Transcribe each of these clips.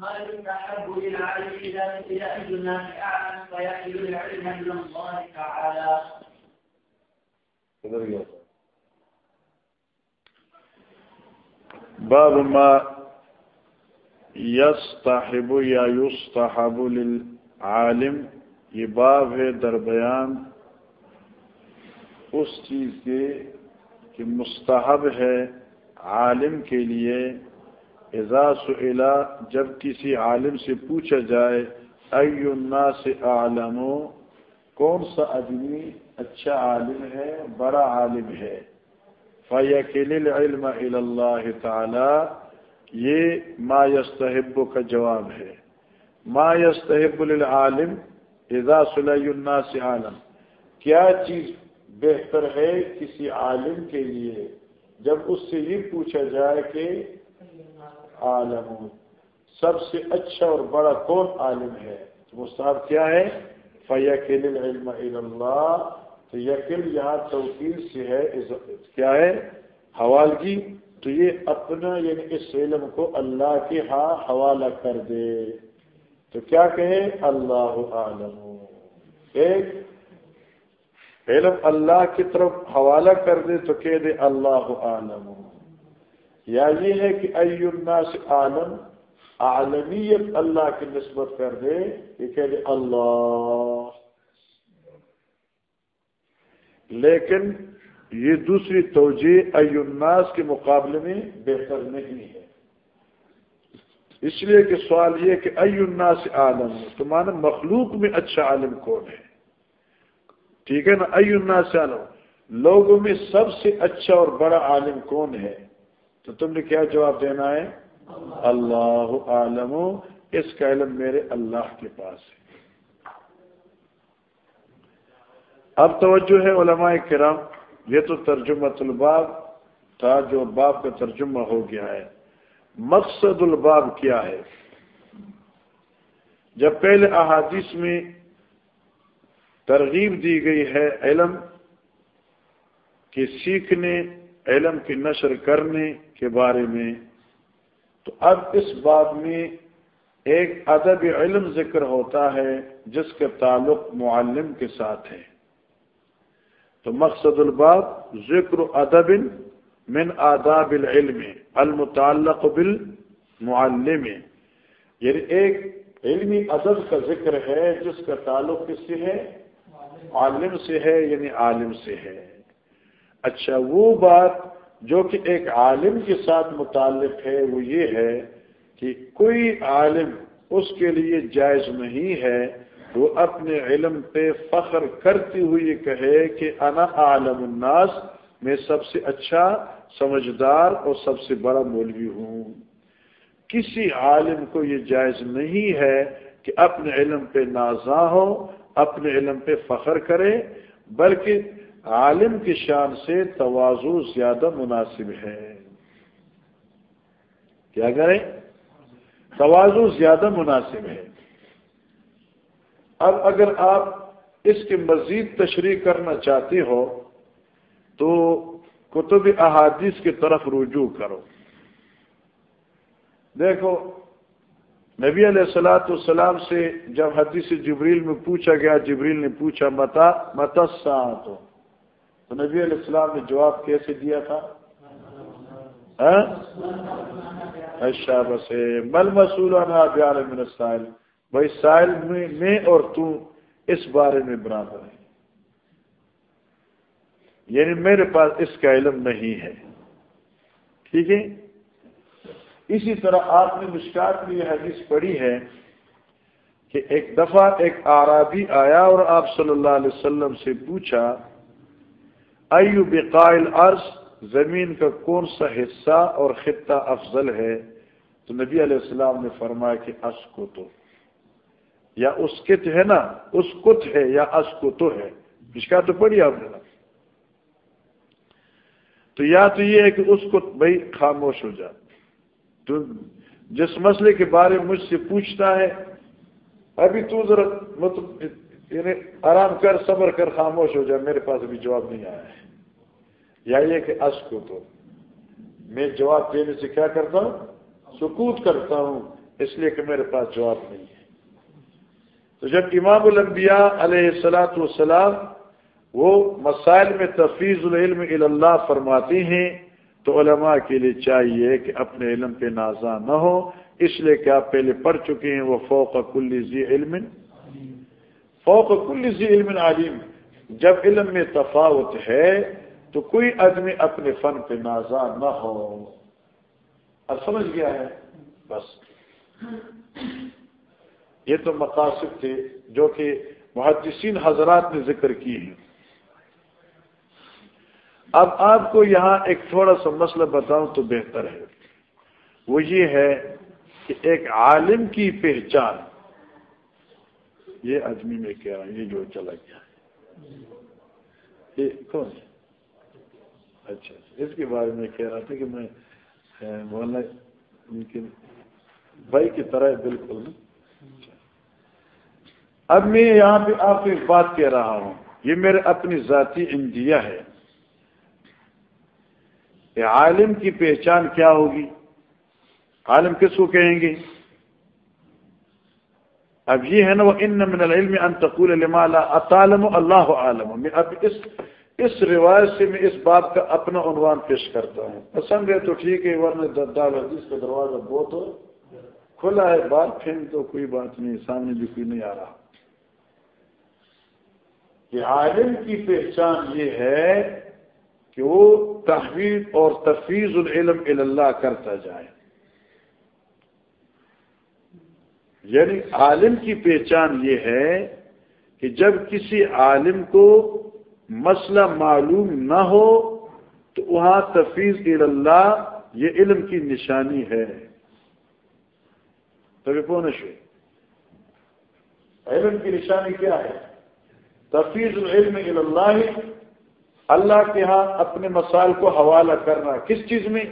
ما يستحب للعالم إذا إذا أي الناس أعلم فيحل العلم إلى الله تعالى باب ما یستحب یا یستحب للعالم، یہ باب ہے در بیان اس چیز کے کہ مستحب ہے عالم کے لیے اذا سئلا، جب کسی عالم سے پوچھا جائے ای الناس عالم کون سا آدمی اچھا عالم ہے، بڑا عالم ہے؟ فیقل العلم اللہ تعالی، یہ ما یستحب کا جواب ہے۔ ما یستحب للعالم اذا صلی الناس عالم کیا چیز بہتر ہے کسی عالم کے لیے؟ جب اس سے یہ پوچھا جائے کہ عالم سب سے اچھا اور بڑا کون عالم ہے؟ مستحب کیا ہے؟ فیقل العلم اللہ تو یقل یہاں توکیل سے ہے کیا ہے؟ حوالگی تو یہ اپنا یعنی اس علم کو اللہ کے ہاں حوالہ کر دے۔ تو کیا کہے؟ اللہ عالم ایک، علم اللہ کی طرف حوالہ کر دے تو کہہ دے اللہ عالم یا یہ ہے کہ ای الناس عالم عالمیت اللہ کی نسبت کر دے، یہ کہہ دے اللہ۔ لیکن یہ دوسری توجہ ای الناس کے مقابلے میں بہتر نہیں ہے۔ اس لیے کہ سوال یہ کہ ای الناس عالم تو مانا مخلوق میں اچھا عالم کون ہے؟ ٹھیک ہے نا؟ ای الناس عالم لوگوں میں سب سے اچھا اور بڑا عالم کون ہے؟ تو تم نے کیا جواب دینا ہے؟ اللہ عالم اس کا علم میرے اللہ کے پاس ہے۔ اب توجہ ہے علماء کرام، یہ تو ترجمہ الباب تھا جو باب کا ترجمہ ہو گیا ہے۔ مقصد الباب کیا ہے؟ جب پہلے احادیث میں ترغیب دی گئی ہے علم کہ سیکھنے علم کی نشر کرنے کے بارے میں۔ تو اب اس بات میں ایک ادب علم ذکر ہوتا ہے، جس کا تعلق معلم کے ساتھ ہے۔ تو مقصد الباب، ذکر ادب من آداب العلم، المتعلق بالمعلم۔ یعنی ایک علمی ادب کا ذکر ہے، جس کا تعلق کس سے ہے؟ عالم سے ہے یعنی عالم سے ہے۔ اچھا وہ بات جو کہ ایک عالم کے ساتھ متعلق ہے، وہ یہ ہے کہ کوئی عالم اس کے لیے جائز نہیں ہے، وہ اپنے علم پہ فخر کرتے ہوئے کہے کہ انا عالم الناس، میں سب سے اچھا سمجھدار اور سب سے بڑا مولوی ہوں۔ کسی عالم کو یہ جائز نہیں ہے کہ اپنے علم پہ نازاں ہو، اپنے علم پہ فخر کرے، بلکہ عالم کی شان سے توازو زیادہ مناسب ہے۔ کیا کریں؟ توازو زیادہ مناسب ہے۔ اب اگر آپ اس کی مزید تشریح کرنا چاہتے ہو، تو کتب احادیث کی طرف رجوع کرو۔ دیکھو، نبی علیہ السلاۃ والسلام سے جب حدیث جبریل میں پوچھا گیا، جبریل نے پوچھا، متا متسا تو نبی علیہ السلام نے جواب کیسے دیا تھا؟ ہاں؟ اچھا بس مل مسول سائل بھائی، سائل میں میں اور تو اس بارے میں برابر ہے یعنی میرے پاس اس کا علم نہیں ہے۔ ٹھیک ہے؟ اسی طرح آپ نے مشکات میں یہ حدیث پڑھی ہے کہ ایک دفعہ ایک آرابی آیا اور آپ صلی اللہ علیہ وسلم سے پوچھا ایو بقائل عرض زمین کا کون سا حصہ اور خطہ افضل ہے؟ تو نبی علیہ السلام نے فرمایا کہ اس کو تو یا اس کت ہے نا؟ اس کت ہے یا اس کو تو ہے کا تو پڑھی آپ نے۔ تو یا تو یہ ہے کہ اس کو بھائی خاموش ہو جا۔ تو جس مسئلے کے بارے میں مجھ سے پوچھتا ہے، ابھی تو ذرا مطلب یعنی آرام کر، صبر کر، خاموش ہو جائے میرے پاس ابھی جواب نہیں آیا۔ ہے یا یہ کہ اس کو تو میں جواب دینے سے کیا کرتا ہوں؟ سکوت کرتا ہوں، اس لیے کہ میرے پاس جواب نہیں ہے۔ تو جب امام الانبیاء علیہ السلاۃ والسلام وہ مسائل میں تفیظ العلم اللہ فرماتی ہیں، تو علماء کے لیے چاہیے کہ اپنے علم پہ نازاں نہ ہو۔ اس لیے کہ آپ پہلے پڑھ چکے ہیں، وہ فوق کل ذی علم۔ فوق کل ذی علم عالم جب علم میں تفاوت ہے تو کوئی آدمی اپنے فن پہ نازاں نہ ہو۔ اب سمجھ گیا ہے؟ بس۔ یہ تو مقاصد تھے جو کہ محدثین حضرات نے ذکر کی ہیں۔ اب آپ کو یہاں ایک تھوڑا سا مسئلہ بتاؤں تو بہتر ہے۔ وہ یہ ہے کہ ایک عالم کی پہچان۔ یہ آدمی میں کہہ رہا ہوں یہ جو چلا گیا یہ کون ہے؟ اچھا،, اچھا اس کے بارے میں کہہ رہا تھا کہ میں بولنا بھائی کی طرح بالکل۔ اب میں یہاں پہ آپ کو ایک بات کہہ رہا ہوں۔ یہ میرے اپنی ذاتی انڈیا ہے۔ عالم کی پہچان کیا ہوگی؟ عالم کس کو کہیں گے؟ اب یہ ہے نا، وہ، ان من العلم ان تقول لما لا اطالم اللہ عالم۔ میں اب اس اس روایت سے میں اس بات کا اپنا عنوان پیش کرتا ہوں۔ پسند ہے تو ٹھیک ہے، ورنہ دار حدیث کا دروازہ بہت ہو کھلا ہے، بات پھر تو کوئی بات نہیں، سامنے بھی کوئی نہیں آ رہا۔ کہ عالم کی پہچان یہ ہے کہ وہ تحویل اور تفیظ العلم اللہ کرتا جائے۔ یعنی عالم کی پہچان یہ ہے کہ جب کسی عالم کو مسئلہ معلوم نہ ہو، تو وہاں تفیظ اللہ یہ علم کی نشانی ہے۔ تبھی پونش علم کی نشانی کیا ہے؟ تفیظ العلم اللہ اللہ کے ہاں اپنے مسائل کو حوالہ کرنا۔ کس چیز میں؟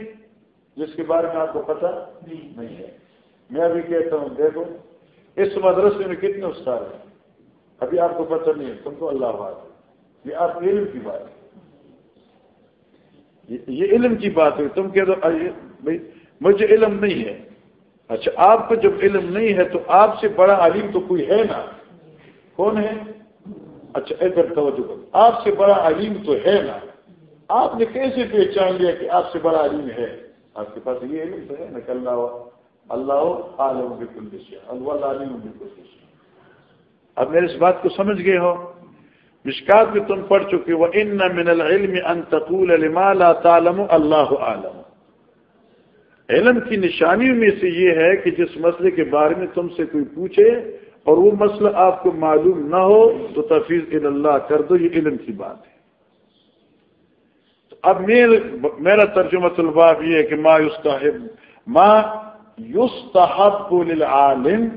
جس کے بارے میں آپ کو پتا نہیں ہے۔ میں ابھی کہتا ہوں، دیکھو، اس مدرسے میں کتنے استاد ہیں؟ ابھی آپ کو پتہ نہیں ہے، تم کو اللہ بات یہ آپ علم کی بات ہے۔ یہ علم کی بات ہے۔ تم کہہ دو بھائی، مجھے علم نہیں ہے۔ اچھا آپ کو جب علم نہیں ہے تو آپ سے بڑا علیم تو کوئی ہے نا؟ کون ہے؟ اچھا ادھر توجہ کرو۔ آپ سے بڑا علیم تو ہے نا؟ آپ نے کیسے پہچان لیا کہ آپ سے بڑا علیم ہے؟ آپ کے پاس یہ علم تو ہے نا کہ اللہ اللہ عالم بالکل اللہ علیم بالکل اب میرے اس بات کو سمجھ گئے ہو۔ مشکات میں تم پڑھ چکے وہ ان من العلم ان تقول لما لا تعلم اللہ عالم علم کی نشانیوں میں سے یہ ہے کہ جس مسئلے کے بارے میں تم سے کوئی پوچھے اور وہ مسئلہ آپ کو معلوم نہ ہو، تو تفیظ اللہ کر دو، یہ علم کی بات ہے۔ اب میرا ترجمہ الباب یہ ہے کہ ما یستحب ما یستحب للعالم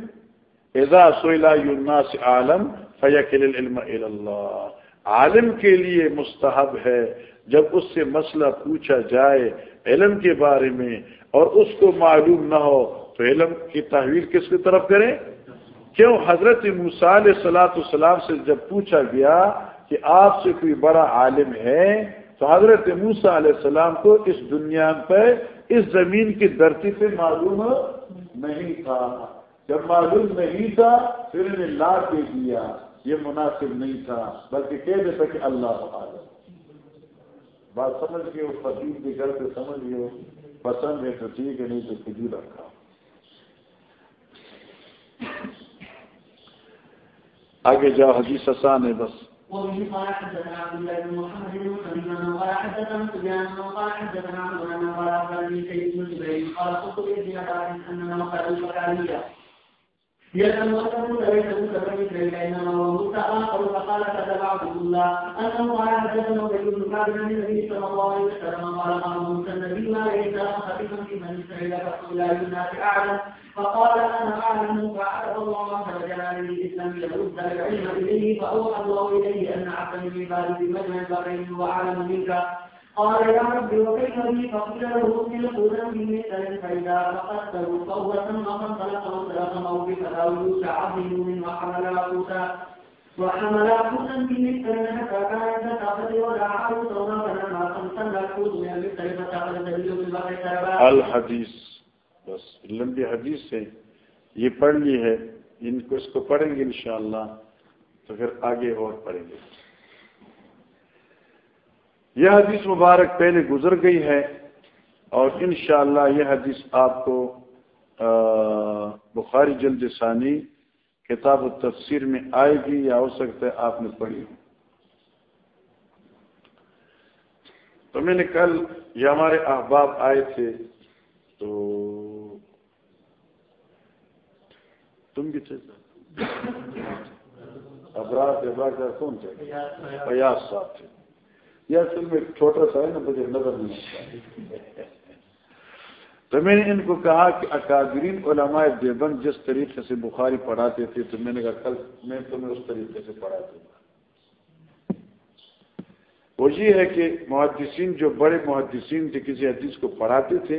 اذا سئل الناس عالم فیکل العلم اللہ۔ عالم کے لیے مستحب ہے جب اس سے مسئلہ پوچھا جائے علم کے بارے میں اور اس کو معلوم نہ ہو تو علم کی تحویل کس کی طرف کریں؟ کیوں؟ حضرت مثال صلاح السلام سے جب پوچھا گیا کہ آپ سے کوئی بڑا عالم ہے تو حضرت موسا علیہ السلام کو اس دنیا پہ اس زمین کی دھرتی پہ معلوم نہیں تھا۔ جب معلوم نہیں تھا پھر انہیں لا کے دیا۔ یہ مناسب نہیں تھا، بلکہ کہہ دیتا کہ اللہ عالم بات سمجھ گئے اس فصیل کے گھر پہ سمجھ گئے پسند ہے تو ٹھیک ہے، نہیں تو کھجور رکھا۔ آگے جاؤ حدیث آسان ہے بس۔ ومن قال حدثنا عبد الله بن محمد بن قال حدثنا سفيان قال حدثنا قال اخبرني سيد بن قال قلت لابن عباس انما يتمكن ليس متفرد انما هو مستآخر فقال كتب عبد الله انه قال حدثنا ابي بن كعب عن النبي صلى الله عليه وسلم قال قال موسى النبي ما ليس خفيفا في من اسرائيل فقل لا الناس اعلم فقال انا اعلم فعرف الله عز وجل للاسلام يرد العلم اليه فاوحى الله اليه ان عبدا من عباده بمجمع البحرين واعلم منك قال يا رب وكيف فقيل له فإذا فقدته من وحمل وحمل حتى فلما خمسا من المثل بالبحر سربا الحديث، بس لمبي حديث سے یہ پڑھ لی ہے، ان کو اس کو پڑھیں گے انشاءاللہ، تو پھر آگے اور پڑھیں گے۔ یہ حدیث مبارک پہلے گزر گئی ہے اور انشاءاللہ یہ حدیث آپ کو بخاری جلد ثانی کتاب و تفسیر میں آئے گی یا ہو سکتا ہے آپ نے پڑھی تو میں نے کل یہ ہمارے احباب آئے تھے تو تم بھی تھے۔ ابراج ابراج کون تھے؟ فیاض صاحب تھے۔ یہ اصل میں چھوٹا سا ہے نا، مجھے نظر نہیں تو میں نے ان کو کہا کہ اکادرین علماء دیوبند جس طریقے سے بخاری پڑھاتے تھے، تو میں نے کہا، کل میں تمہیں اس طریقے سے پڑھا دوں گا وہ یہ ہے کہ محدثین، جو بڑے محدثین تھے، کسی حدیث کو پڑھاتے تھے،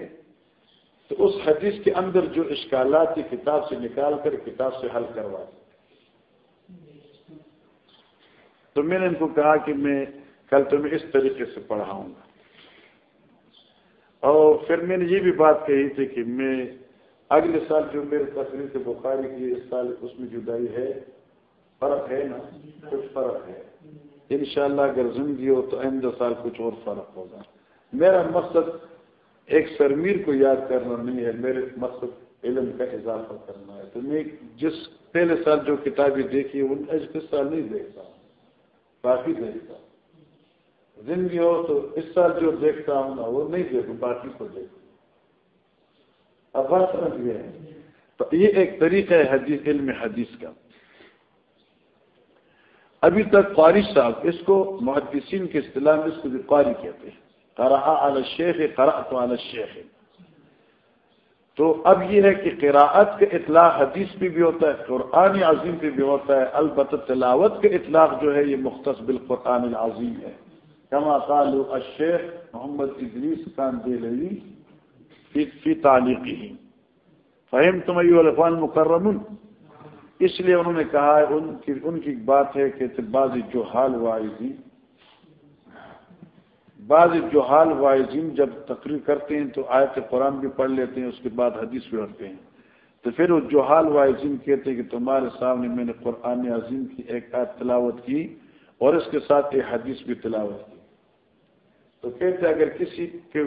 تو اس حدیث کے اندر جو اشکالات تھی، کتاب سے نکال کر کتاب سے حل کرواتے تو میں نے ان کو کہا کہ میں کل تمہیں اس طریقے سے پڑھاؤں گا۔ اور پھر میں نے یہ بھی بات کہی تھی کہ میں اگلے سال جو میرے تقریر سے بخاری کی اس سال اس میں جدائی ہے۔ فرق ہے نا؟ کچھ فرق ہے۔ انشاءاللہ اگر زندگی ہو تو آئندہ سال کچھ اور فرق ہوگا۔ میرا مقصد ایک سرمیر کو یاد کرنا نہیں ہے، میرے مقصد علم کا اضافہ کرنا ہے۔ تو میں جس پہلے سال جو کتابیں دیکھی، ان اس سال نہیں دیکھتا ہوں۔ کافی دیکھتا ہوں۔ زندگی ہو تو اس سال جو دیکھتا ہوں نا، وہ نہیں دیکھوں، باقی کو دیکھوں۔ اب بات سمجھ گئے تو یہ ایک طریقہ ہے حدیث، علم حدیث کا۔ ابھی تک قاری صاحب اس کو محدثین کے اصطلاح میں اس کو بھی قاری کہتے ہیں۔ علی الشیخ، قرأت علی الشیخ۔ تو اب یہ ہے کہ قراءت کا اطلاع حدیث پہ بھی ہوتا ہے، قرآن عظیم پہ بھی ہوتا ہے۔ البتہ تلاوت کا اطلاق جو ہے، یہ مختص بالقرآن العظیم ہے۔ کما قالو الشیخ محمد ادریس خان دہلوی فی تعلیقی فہم تم الفان مکرم اس لیے انہوں نے کہا ان کی ان کی بات ہے کہ بعض جو حال واعظین بعض جو حال واعظین جب تقریر کرتے ہیں تو آیت قرآن بھی پڑھ لیتے ہیں، اس کے بعد حدیث بھی پڑھتے ہیں۔ تو پھر وہ جو حال واعظین کہتے ہیں کہ تمہارے سامنے میں نے قرآن عظیم کی ایک آیت تلاوت کی اور اس کے ساتھ ایک حدیث بھی تلاوت کی۔ تو کہتے اگر کسی کے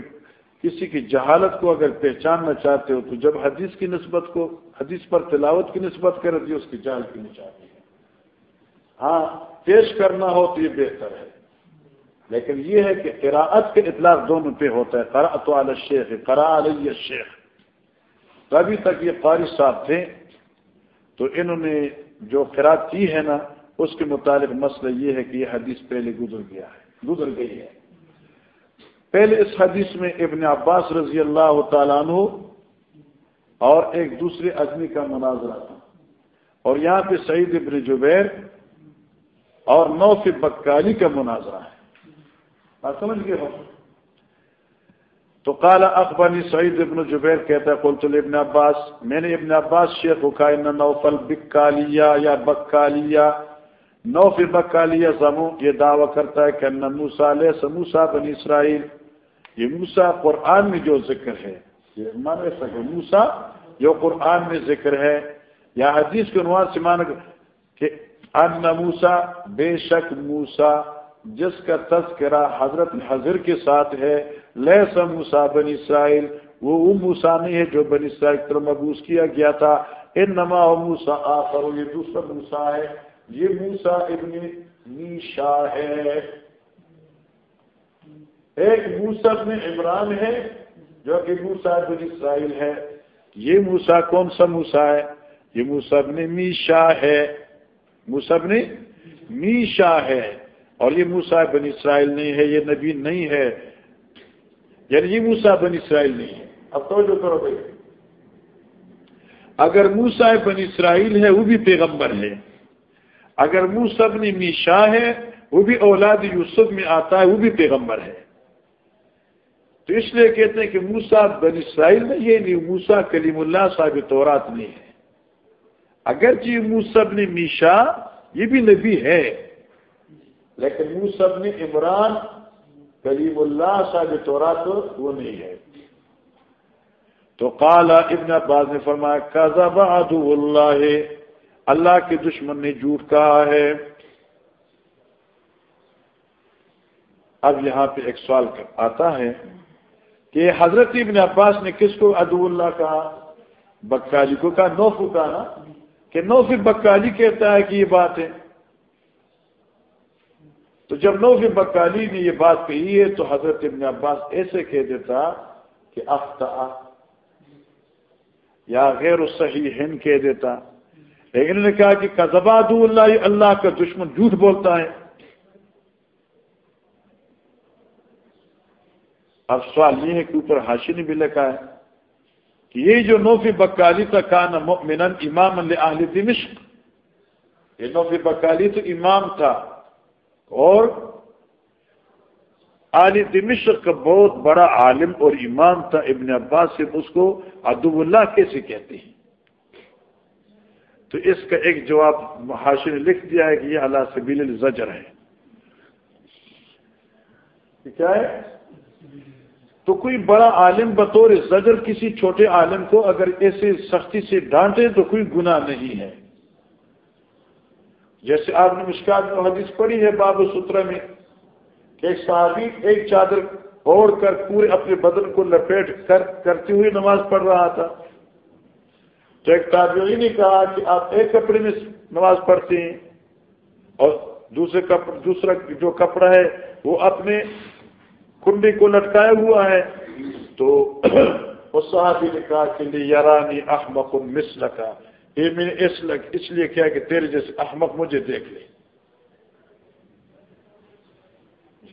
کسی کی جہالت کو اگر پہچاننا چاہتے ہو تو جب حدیث کی نسبت کو حدیث پر تلاوت کی نسبت کر دی اس کی جال کی نہیں چاہتی ہے۔ ہاں پیش کرنا ہو تو یہ بہتر ہے۔ لیکن یہ ہے کہ قراءت کے اطلاق دونوں پہ ہوتا ہے۔ قرأت علی الشیخ قرا علیہ الشیخ۔ تو ابھی تک یہ قاری صاحب تھے، تو انہوں نے جو قرآت کی ہے نا، اس کے متعلق مسئلہ یہ ہے کہ یہ حدیث پہلے گزر گیا ہے۔ گزر گئی ہے۔ پہلے اس حدیث میں ابن عباس رضی اللہ تعالیٰ عنہ اور ایک دوسرے آدمی کا مناظرہ تھا۔ اور یہاں پہ سعید ابن جبیر اور نوف بکالی کا مناظرہ ہے۔ آپ سمجھ گئے ہو؟ تو کالا اخبانی سعید ابن جبیر کہتا ہے، قلت ابن عباس، میں نے ابن عباس شیخ حکائن نوفل بکالیا یا بکالیا نوف بکالیا زمو یہ دعویٰ کرتا ہے کہ موسا علیہ سموسا بنی اسرائیل، یہ موسا قرآن میں جو ذکر ہے، یہ مان سکے موسا جو قرآن میں ذکر ہے، یا حدیث کے عنوان سے مان کہ ان موسا بے شک موسا جس کا تذکرہ حضرت حضر کے ساتھ ہے لہ موسا بن اسرائیل، وہ وہ موسا نہیں ہے جو بن اسرائیل طرح مبوس کیا گیا تھا ان نما موسا آخر، یہ دوسرا موسا ہے۔ یہ موسا ابن نیشا ہے۔ ایک موسا میں عمران ہے جو کہ موسا بن اسرائیل ہے۔ یہ موسا کون سا موسا ہے؟ یہ موسب نے میشا ہے۔ موسب نے میشا ہے۔ اور یہ موسا بن اسرائیل نہیں ہے یہ نبی نہیں ہے۔ یعنی یہ موسا بن اسرائیل نہیں ہے۔ اب تو جو کرو بھائی۔ اگر موسا بن اسرائیل ہے وہ بھی پیغمبر ہے۔ اگر موسب نے میشا ہے، وہ بھی اولاد یوسف میں آتا ہے، وہ بھی پیغمبر ہے۔ تو اس لیے کہتے ہیں کہ موسا بن اسرائیل میں یہ نہیں یعنی موسا کلیم اللہ صاحب تورات نہیں ہے۔ اگرچہ موسب نے میشا، یہ بھی نبی ہے، لیکن موسب نے عمران کلیم اللہ صاحب تورات وہ نہیں ہے۔ تو کالا ابن عباس نے فرمایا، کذب عدو اللہ اللہ کے دشمن نے جھوٹ کہا ہے۔ اب یہاں پہ ایک سوال آتا ہے کہ حضرت ابن عباس نے کس کو ادو اللہ کہا؟ بکالی کو کہا نوفو کہا نا؟ کہ نوفی بکالی کہتا ہے کہ یہ بات ہے۔ تو جب نوفی بکالی نے یہ بات کہی ہے تو حضرت ابن عباس ایسے کہہ دیتا کہ اختا یا غیر صحیح ہند کہہ دیتا۔ لیکن انہوں نے کہا کہ کذبا دو اللہ اللہ کا دشمن جھوٹ بولتا ہے۔ اب سوال یہ ہے کہ اوپر ہاشی نے بھی لکھا ہے کہ یہ جو نوفی بکالی کا کان مؤمن امام اہل دمشق۔ یہ نوفی بکالی تو امام تھا۔ اور علی دمشق کا بہت بڑا عالم اور امام تھا، ابن عباس سے اس کو ادب اللہ کیسے کہتے ہیں؟ تو اس کا ایک جواب حاشی نے لکھ دیا ہے کہ یہ اللہ سبیل الزجر ہے۔ کیا ہے؟ تو کوئی بڑا عالم بطور زجر کسی چھوٹے عالم کو اگر ایسے سختی سے ڈانٹے تو کوئی گناہ نہیں ہے۔ جیسے آپ نے مشکات میں حدیث پڑھی ہے باب سترہ میں کہ ایک صحابی ایک چادر اوڑھ کر پورے اپنے بدن کو لپیٹ کر کرتے ہوئے نماز پڑھ رہا تھا۔ تو ایک تابعی نے کہا کہ آپ ایک کپڑے میں نماز پڑھتے ہیں اور دوسرے کپڑے دوسرا جو کپڑا ہے وہ اپنے کنڈی کو لٹکایا ہوا ہے۔ تو اس صحابی نے کہا کہ یارانی احمق مسل کا یہ میں نے اس اس لیے کیا کہ تیرے جیسے احمق مجھے دیکھ لے۔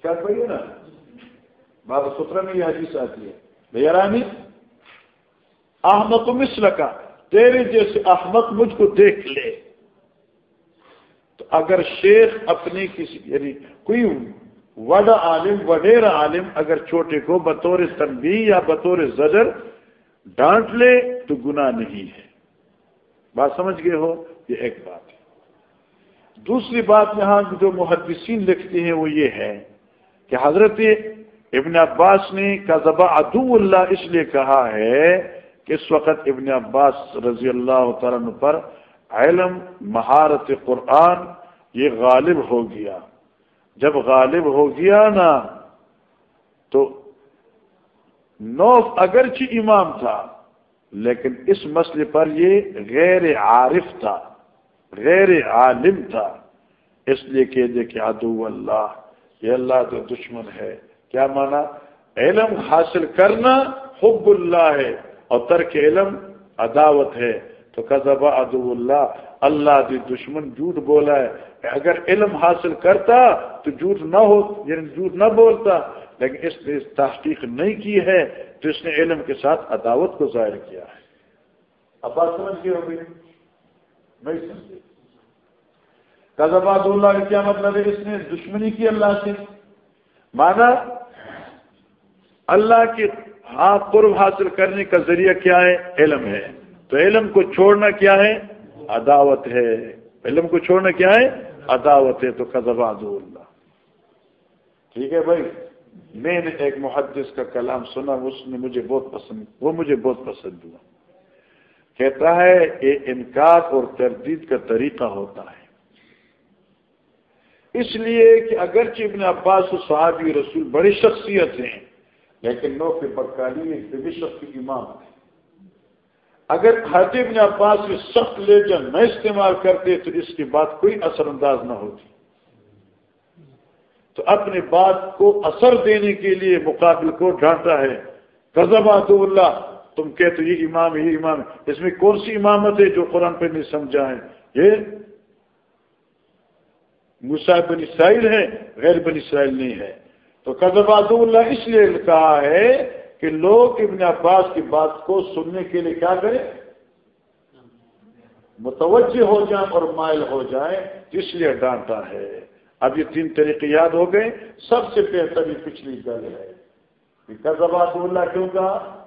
بھائی نا؟ بابا سترہ میں یہ حدیث آتی ہے۔ یارانی احمد مسل کا تیرے جیسے احمد مجھ کو دیکھ لے۔ تو اگر شیخ اپنی کسی یعنی کوئی وڈا عالم وڈیر عالم اگر چھوٹے کو بطور تنبی یا بطور زجر ڈانٹ لے تو گناہ نہیں ہے۔ بات سمجھ گئے ہو؟ یہ ایک بات ہے۔ دوسری بات یہاں جو محدثین لکھتے ہیں وہ یہ ہے کہ حضرت ابن عباس نے کا ذبح ادو اللہ اس لیے کہا ہے کہ اس وقت ابن عباس رضی اللہ تعالیٰ پر علم، مہارت قرآن، یہ غالب ہو گیا۔ جب غالب ہو گیا نا، تو نوف اگرچہ امام تھا، لیکن اس مسئلے پر یہ غیر عارف تھا، غیر عالم تھا۔ اس لیے کہ دیکھے ادو اللہ، یہ اللہ تو دشمن ہے۔ کیا مانا؟ علم حاصل کرنا حب اللہ ہے۔ اور ترک علم عداوت ہے۔ تو قذبہ ادو اللہ اللہ دی دشمن جھوٹ بولا ہے۔ اگر علم حاصل کرتا تو جھوٹ نہ ہو یعنی جھوٹ نہ بولتا۔ لیکن اس نے تحقیق نہیں کی ہے تو اس نے علم کے ساتھ عداوت کو ظاہر کیا ہے۔ اب بات سمجھ گئے ہوگی نہیں سمجھے قزباد اللہ کا کیا مطلب ہے؟ اس نے دشمنی کی اللہ سے۔ مانا اللہ کے ہاتھ قرب حاصل کرنے کا ذریعہ کیا ہے؟ علم ہے۔ تو علم کو چھوڑنا کیا ہے؟ عداوت ہے۔ علم کو چھوڑنا کیا ہے؟ عداوت ہے۔ تو قزباد اللہ۔ ٹھیک ہے بھائی؟ میں نے ایک محدث کا کلام سنا، اس نے مجھے بہت پسند، وہ مجھے بہت پسند ہوا۔ کہتا ہے، یہ انکار اور تردید کا طریقہ ہوتا ہے۔ اس لیے کہ اگرچہ ابن عباس و صحابی رسول بڑی شخصیت ہیں لیکن نو کے بکالی ایک دمشق کی امام ہے۔ اگر حضرت ابن عباس میں سخت لے جن نہ استعمال کرتے تو اس کی بات کوئی اثر انداز نہ ہوتی۔ تو اپنی بات کو اثر دینے کے لیے مقابل کو ڈانٹا ہے۔ قزبات اللہ، تم کہتے یہ امام یہ امام اس میں کون سی امامت ہے جو قرآن پہ نہیں سمجھا ہے یہ بن اسرائیل ہے، غیر بن اسرائیل نہیں ہے۔ تو قزبات اللہ اس لیے کہا ہے کہ لوگ ابن عباس کی بات کو سننے کے لیے کیا کریں؟ متوجہ ہو جائیں اور مائل ہو جائیں اس لیے ڈانٹا ہے۔ اب یہ تین طریقے یاد ہو گئے۔ سب سے بہتر یہ پچھلی گل ہے۔ قزبات اللہ کیوں کہا؟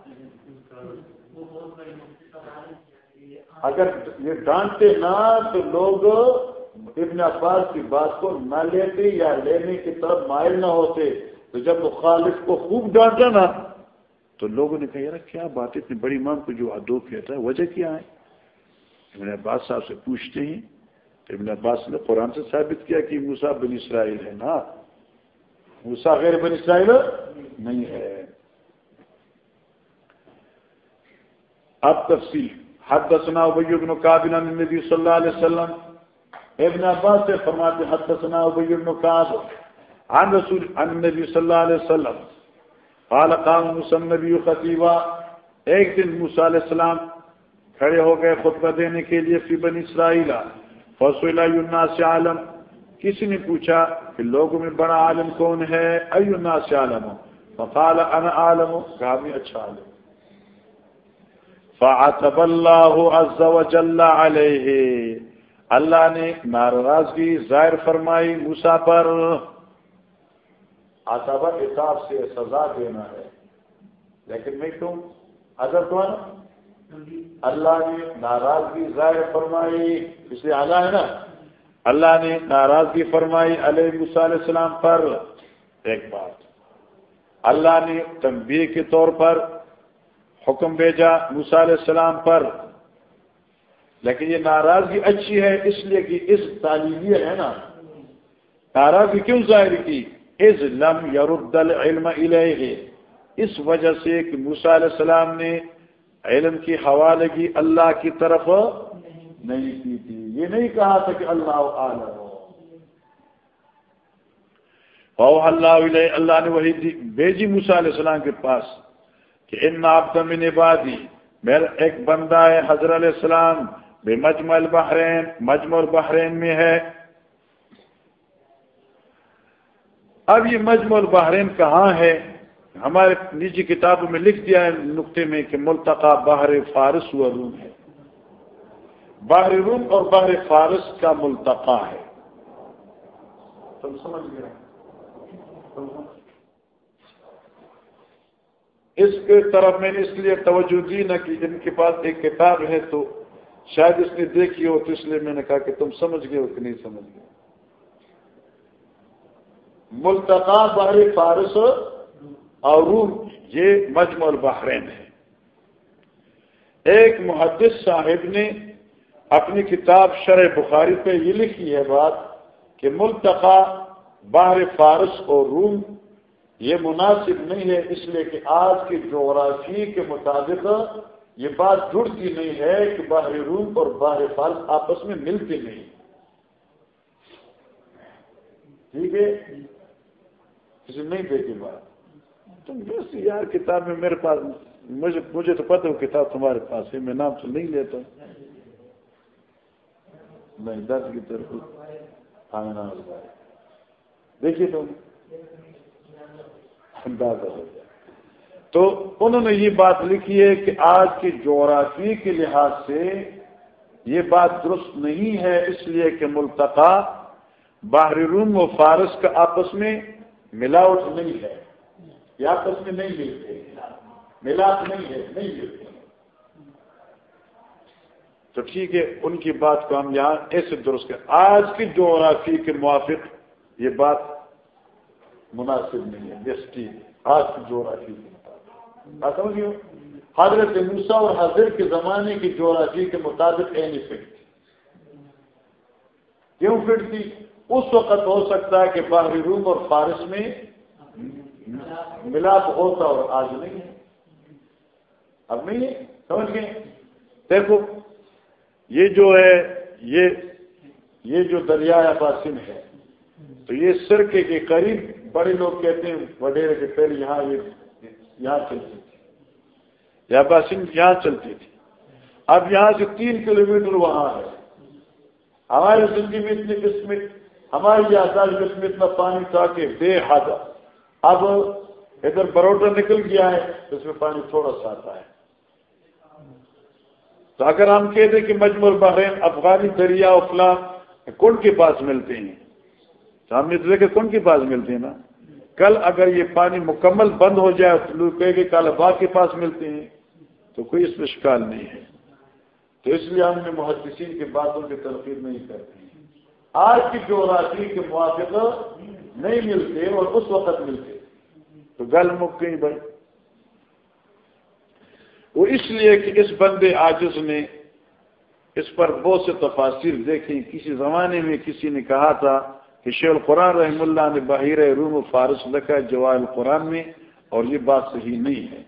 اگر یہ ڈانٹتے نہ تو لوگ ابن عباس کی بات کو نہ لیتے یا لینے کی طرف مائل نہ ہوتے، تو جب مخالف کو خوب ڈانٹا نا، تو لوگوں نے کہا، یار، کیا بات اتنی بڑی امام کو جو ادو کہتا ہے، وجہ کیا ہے؟ ابن عباس صاحب سے پوچھتے ہیں، ابن عباس نے قرآن سے ثابت کیا کہ موسا بن اسرائیل ہے نا؟ موسا غیر بن اسرائیل نہیں ہے۔ اب تفصیل۔ حد دسنا ابی کابن النبی صلی اللہ علیہ وسلم ابن عباس سے فرماتے حد دسنا ابی بن کاب عن رسول، عن النبی صلی اللہ علیہ وسلم۔ قال، قام موسى النبي خطیبا ایک دن موسی علیہ السلام کھڑے ہو گئے خطبہ دینے کے لیے فی بن اسرائیل۔ فصل الناس عالم۔ کسی نے پوچھا کہ لوگوں میں بڑا عالم کون ہے؟ ای الناس عالم۔ فقال، انا عالم۔ کہا بھی اچھا عالم۔ فعتب اللہ عز وجل علیہ۔ اللہ نے ناراضگی ظاہر فرمائی موسا پر۔ آتابا کتاب سے سزا دینا ہے۔ لیکن میں کیوں؟ اگر تو اللہ نے ناراضگی ظاہر فرمائی۔ اس لیے آگاہ ہے نا؟ اللہ نے ناراضگی فرمائی علیہ علیہ السلام پر۔ ایک بات۔ اللہ نے تنبیہ کے طور پر حکم بھیجا علیہ السلام پر۔ لیکن یہ ناراضگی اچھی ہے، اس لیے کہ اس تعلیمی ہے نا۔ ناراضگی کیوں ظاہر کی؟ از لم یرد العلم الیہ اس وجہ سے کہ علیہ السلام نے علم کی حوالگی اللہ کی طرف نہیں کی تھی۔ یہ نہیں کہا تھا کہ اللہ عالم ہو۔ اللہ علیہ اللہ نے وہی بھیجی علیہ السلام کے پاس کہ ان آپ من عبادی میرا ایک بندہ ہے، حضرت علیہ السلام۔ بے مجمل بحرین مجمل بحرین میں ہے۔ اب یہ مجمل بحرین کہاں ہے؟ ہمارے نجی کتابوں میں لکھ دیا ہے نقطے میں کہ ملتقا بحر فارس و روم ہے۔ بحر روم اور بحر فارس کا ملتقا ہے۔ تم سمجھ گئے؟ اس کے طرف میں نے اس لیے توجہ دی نہ کہ جن کے پاس ایک کتاب ہے تو شاید اس نے دیکھی ہو تو اس لیے میں نے کہا کہ تم سمجھ گئے ہو کہ نہیں سمجھ گئے۔ ملتقا بحر فارس اور روم، یہ مجمع البحرین ہے۔ ایک محدث صاحب نے اپنی کتاب شرح بخاری پہ یہ لکھی ہے بات کہ ملتقا بحر فارس اور روم یہ مناسب نہیں ہے، اس لیے کہ آج کی جغرافی کے مطابق یہ بات جڑتی نہیں ہے کہ باہر روم اور باہر فارس آپس میں ملتے نہیں۔ ٹھیک ہے؟ کسی نہیں دیکھی بات۔ تم بس یار کتاب میں میرے پاس، مجھے مجھے تو پتہ ہو کتاب تمہارے پاس ہے، میں نام تو نہیں لیتا۔ میں دس کی طرف۔ ہاں، دیکھیے تم۔ اندازہ ہو جائے تو انہوں نے یہ بات لکھی ہے کہ آج کی جغرافی کے لحاظ سے یہ بات درست نہیں ہے، اس لیے کہ ملتقا باہری روم و فارس کا آپس میں ملاوٹ نہیں ہے۔ یہ آپس میں نہیں ملتے۔ ملاپ نہیں ہے، نہیں ملتے۔ تو ٹھیک ہے، ان کی بات کو ہم یہاں ایسے درست کریں۔ آج کی جغرافی کے موافق یہ بات مناسب نہیں ہے۔ بیسٹی آج کی جغرافی کے مطابق حضرت موسا اور حضرت کے زمانے کی جغرافی کے مطابق اینی فٹ تھی۔ کیوں فٹ تھی؟ اس وقت ہو سکتا ہے کہ باہری روم اور فارس میں ملاپ ہوتا اور آج نہیں ہے۔ اب نہیں ہے؟ سمجھ گئے؟ دیکھو، یہ جو ہے، یہ یہ جو دریا باسم ہے، تو یہ سرکے کے قریب بڑے لوگ کہتے ہیں، وڈیرے کے پہلے یہاں یہ یہاں چلتی تھی۔ یا باسن یہاں چلتی تھی۔ اب یہاں سے تین کلو میٹر وہاں ہے۔ ہماری زندگی میں اتنی قسم ہماری یادداشت قسم اتنا پانی تھا کہ بے حد۔ اب ادھر بروٹا نکل گیا ہے، اس میں پانی تھوڑا سا آتا ہے۔ تو اگر ہم کہہ دیں کہ مجموع بحرین، افغانی دریا افلا کن کے پاس ملتے ہیں؟ سامنے تو دیکھے کن کے پاس ملتے ہیں نا؟ کل اگر یہ پانی مکمل بند ہو جائے تو لوگ کہے کہ کال باغ کے پاس ملتے ہیں، تو کوئی اس میں شکال نہیں ہے۔ تو اس لیے ہم نے محدثین کی باتوں کی ترقی نہیں کرتے آج کی جو کے موافق نہیں ملتے اور اس وقت ملتے، تو گل مک گئی بھائی۔ وہ اس لیے کہ اس بندے آجز نے اس پر بہت سے تفاصر دیکھیں، کسی زمانے میں کسی نے کہا تھا شیخ القرآن رحم اللہ نے بحیر روم و فارس لکھا جوال القرآن میں، اور یہ بات صحیح نہیں ہے۔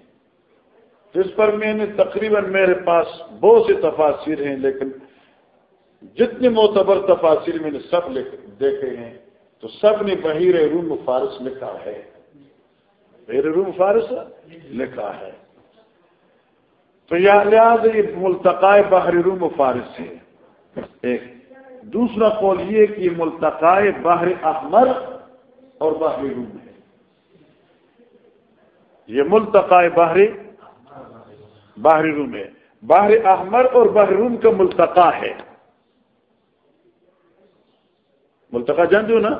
اس پر میں نے تقریباً میرے پاس بہت سے تفاصر ہیں، لیکن جتنے معتبر تفاصر میں نے سب دیکھے ہیں، تو سب نے بحیر روم و فارس لکھا ہے۔ بحیر روم فارس لکھا ہے۔ تو یہ لحاظ یہ ملتقائے بحر روم و فارس ہے۔ ایک دوسرا قول یہ کہ ملتقائے بحر احمر اور بحر روم ہے۔ یہ ملتقائے بحر باہر روم ہے۔ باہر احمر اور باہر روم کا ملتقا ہے۔ ملتقا جانتے ہو نا؟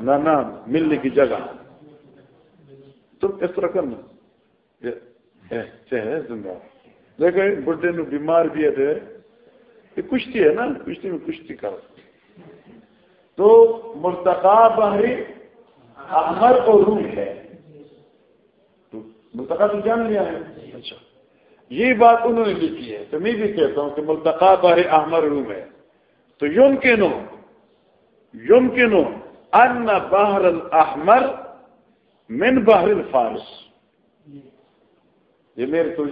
نہ ملنے کی جگہ۔ تم اس طرح کرنا۔ دیکھو بڈے میں بیمار بھی ہے یہ کشتی ہے نا، کشتی میں کشتی کر۔ تو ملتقا باہری احمر اور روم ہے۔ ملتقا تو جان لیا ہے۔ اچھا۔ یہ بات انہوں نے لکھی ہے، تو میں بھی کہتا ہوں کہ ملتقا بار احمر روم ہے۔ تو یوم کے نو یوم کے نو ان باہر الحمر من باہر الفارس۔ یہ میرے تو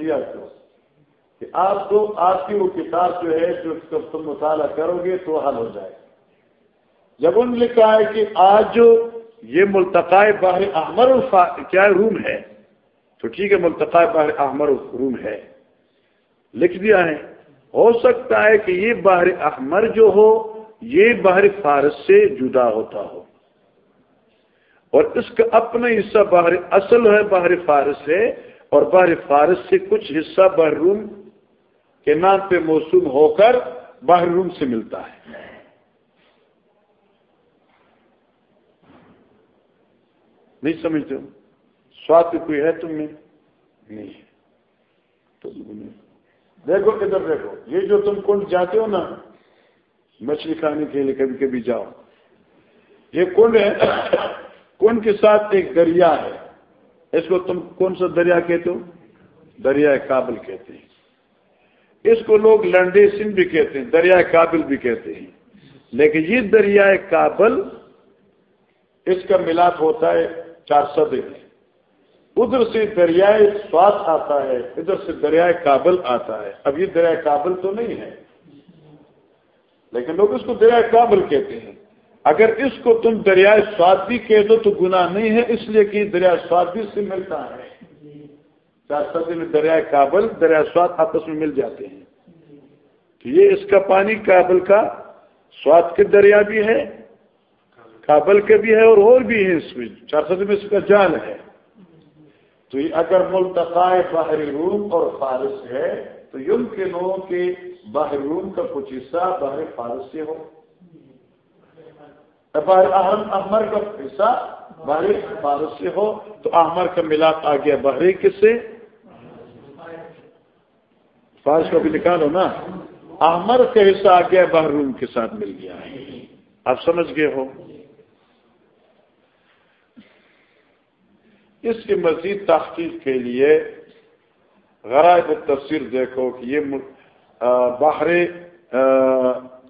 کہ آپ کو آپ کی وہ کتاب جو ہے جو تم مطالعہ کرو گے تو حل ہو جائے جب ان لکھا ہے کہ آج جو یہ ملتقائے باہر احمر کیا روم ہے؟ تو ٹھیک ہے ملتقا باہر احمر روم ہے۔ لکھ دیا ہے، ہو سکتا ہے کہ یہ باہر احمر جو ہو، یہ باہر فارس سے جدا ہوتا ہو۔ اور اس کا اپنا حصہ باہر اصل ہے باہر فارس سے اور باہر فارس سے کچھ حصہ باہر روم کے نام پہ موسوم ہو کر باہر روم سے ملتا ہے۔ نہیں سمجھتے ہو؟ سواد کوئی ہے تم میں؟ نہیں تو دیکھو ادھر دیکھو، یہ جو تم کنڈ جاتے ہو نا، مچھلی کھانے کے لیے کبھی کبھی جاؤ۔ یہ کنڈ ہے؟ کنڈ کے ساتھ ایک دریا ہے؟ اس کو تم کون سا دریا کہتے ہو؟ دریا کابل کہتے ہیں۔ اس کو لوگ لنڈے سنگھ بھی کہتے ہیں دریا کابل بھی کہتے ہیں۔ لیکن یہ دریا کابل اس کا ملاپ ہوتا ہے چار سدے میں ادھر سے دریائے سوات آتا ہے، ادھر سے دریائے کابل آتا ہے۔ اب یہ دریائے کابل تو نہیں ہے۔ لیکن لوگ اس کو دریائے کابل کہتے ہیں۔ اگر اس کو تم دریائے سواد بھی کہہ دو تو گناہ نہیں ہے، اس لیے کہ دریائے سواد بھی سے ملتا ہے۔ چار میں دریائے کابل، دریائے سواد آپس میں مل جاتے ہیں۔ تو یہ اس کا پانی کابل کا سواد کے دریا بھی ہے، کابل کے بھی ہے اور اور بھی ہے اس میں۔ چار سدی میں اس کا جال ہے۔ تو یہ اگر ملتقائے باہر روم اور فارس ہے، تو یم کے لوگوں کے باہر روم کا کچھ حصہ باہر فارس سے ہو۔ باہر اہم احمر کا حصہ باہر فارس سے ہو۔ تو احمر کا ملاپ آ گیا باہر کس سے؟ فارس کو بھی نکالو نا۔ احمر کا حصہ آ گیا باہر روم کے ساتھ مل گیا۔ ہے آپ سمجھ گئے ہو۔ اس کی مزید تحقیق کے لیے غرائب تفسیر دیکھو کہ یہ بحر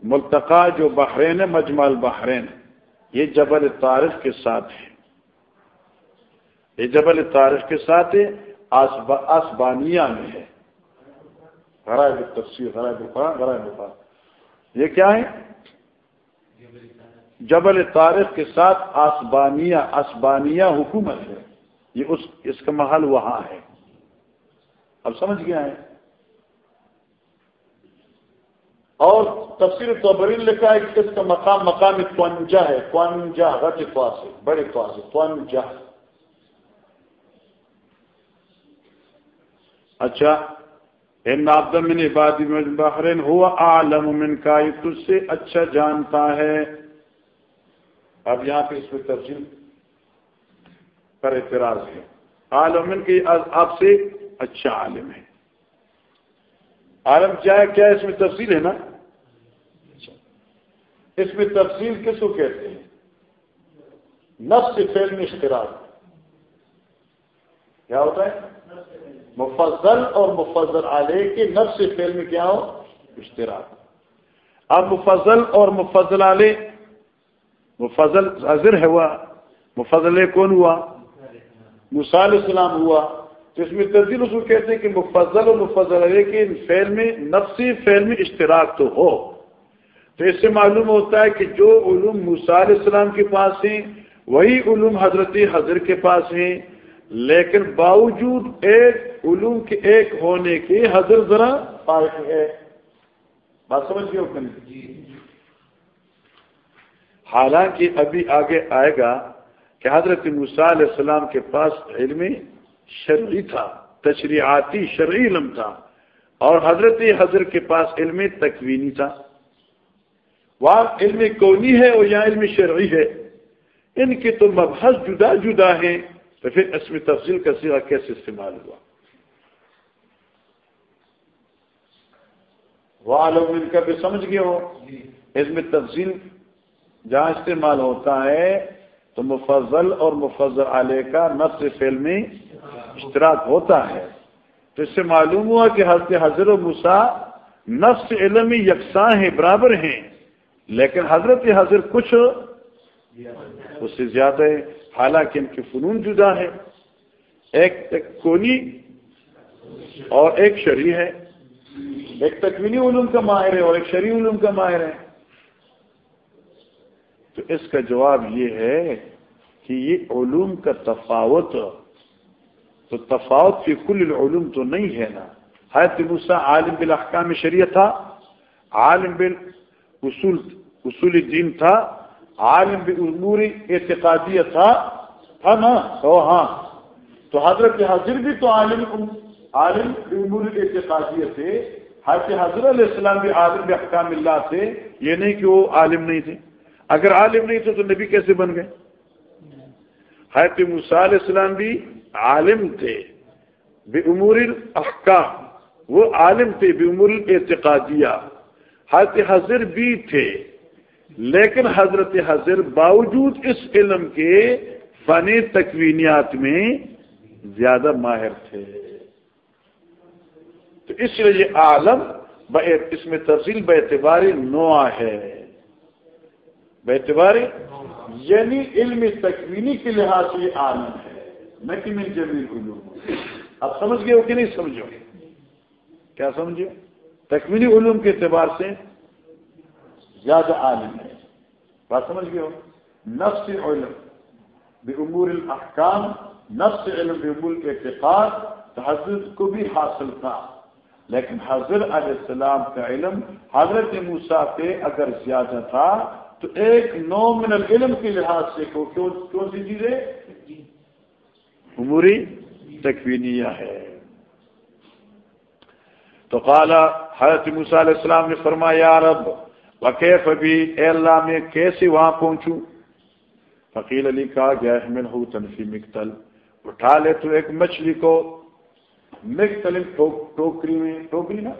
ملتقا جو بحرین مجمع بحرین یہ جبل تاریخ کے ساتھ ہے۔ یہ جبل تاریخ کے ساتھ ہے آسبانیہ میں ہے۔ غرائب تفسیر غرائب القرآن غرائب القرآن۔ یہ کیا ہے؟ جبل تاریخ کے ساتھ آسبانیہ آسبانیہ حکومت ہے۔ یہ اس اس کا محل وہاں ہے۔ اب سمجھ گیا ہے؟ اور تفصیل توبرین لکھا ہے کہ اس کا مقام مقام توانجا ہے۔ توانجا رج تو سے بڑے تو سے توانجا اچھا۔ ان من عبادی بحرین ہوا عالم من کا یہ تجھ سے اچھا جانتا ہے۔ اب یہاں پہ اس میں تفصیل پر اعتراض ہے۔ عالم کی آپ سے اچھا عالم ہے۔ عالم چاہے کیا اس میں تفصیل ہے نا؟ اس میں تفصیل کس کو کہتے ہیں؟ نفس فیل میں اشتراک کیا ہوتا ہے؟ مفضل اور مفضل علیہ کے نفس فیل میں کیا ہو؟ اشتراک۔ اب مفضل اور مفضل علیہ، مفضل حضر ہے ہوا مفضل کون ہوا؟ مثال اسلام ہوا۔ تو اس میں تبدیل اس کو کہتے ہیں کہ مفضل اور مفضل علیہ کے فیل میں، نفسی فیل میں اشتراک تو ہو۔ تو اس سے معلوم ہوتا ہے کہ جو علوم مثال اسلام کے پاس ہیں، وہی علوم حضرت حضر کے پاس ہیں۔ لیکن باوجود ایک علوم کے ایک ہونے کے حضر ذرا فارغ ہے۔ بات سمجھ گئے ہو جی۔ حالانکہ ابھی آگے آئے گا کہ حضرت علیہ السلام کے پاس علم شرعی تھا تشریعاتی شرعی علم تھا اور حضرت حضر کے پاس علم تکوینی تھا۔ وہاں علم کونی ہے اور یہاں علم شرعی ہے۔ ان کے تو مبحث جدا جدا ہیں۔ تو پھر اس میں تفصیل کا سیرا کیسے استعمال ہوا؟ وہ مل کر بھی سمجھ گئے ہو؟ اس میں تفصیل جہاں استعمال ہوتا ہے تو مفضل اور مفضل علیہ کا نفس فیل میں اشتراک ہوتا ہے۔ تو اس سے معلوم ہوا کہ حضرت حضر و مسا نفس علم یکساں ہیں برابر ہیں۔ لیکن حضرت حضر کچھ اس سے زیادہ ہے حالانکہ ان کے فنون جدا ہے ایک کونی اور ایک شرعی ہے۔ ایک تکوینی علوم کا ماہر ہے اور ایک شرعی علوم کا ماہر ہے۔ تو اس کا جواب یہ ہے کہ یہ علوم کا تفاوت، تو تفاوت فی کل العلوم تو نہیں ہے نا۔ حیرت موسا عالم بالاحکام شریعت تھا، عالم بال اصول اصول دین تھا۔ عالم بامور اعتقادیہ تھا تھا نا؟ تو ہاں۔ تو حضرت حاضر بھی تو عالم عالم بامور اعتقادیہ تھے۔ حضرت حضرت علیہ السلام بھی عالم بحکام اللہ تھے۔ یہ نہیں کہ وہ عالم نہیں تھے۔ اگر عالم نہیں تھے تو نبی کیسے بن گئے؟ حضرت علیہ السلام بھی عالم تھے۔ بے امور احکام وہ عالم تھے بے امور اعتقادیہ حضرت حضر بھی تھے۔ لیکن حضرت حضر باوجود اس علم کے فن تکوینیات میں زیادہ ماہر تھے۔ تو اس لیے یہ عالم اس میں تفصیل بے اعتبار نوع ہے۔ بے اعتبار یعنی علم تکوینی کے لحاظ سے یہ عالم ہے۔ میں کہ میں جمیل علوم اب سمجھ گئے ہو کہ نہیں سمجھو؟ کیا سمجھو تکوینی علوم کے اعتبار سے زیادہ عالم ہے۔ بات سمجھ گئے ہو؟ نفس علم۔ بے امور الاحکام نفس علم بے امور کے اعتقاد حضرت کو بھی حاصل تھا۔ لیکن حضرت علیہ السلام کا علم حضرت موسا پہ اگر زیادہ تھا تو ایک نو من العلم کے لحاظ سے کون سی چیز ہے؟ عموری تکوینیہ ہے۔ تو قالا حضرت موسیٰ علیہ السلام نے فرمایا رب وکیف ابھی اے اللہ میں کیسے وہاں پہنچوں فقیل علی کا گیا من ہو تنفی مکتل اٹھا لے تو ایک مچھلی کو مکتل ٹوکری میں ٹوکری نا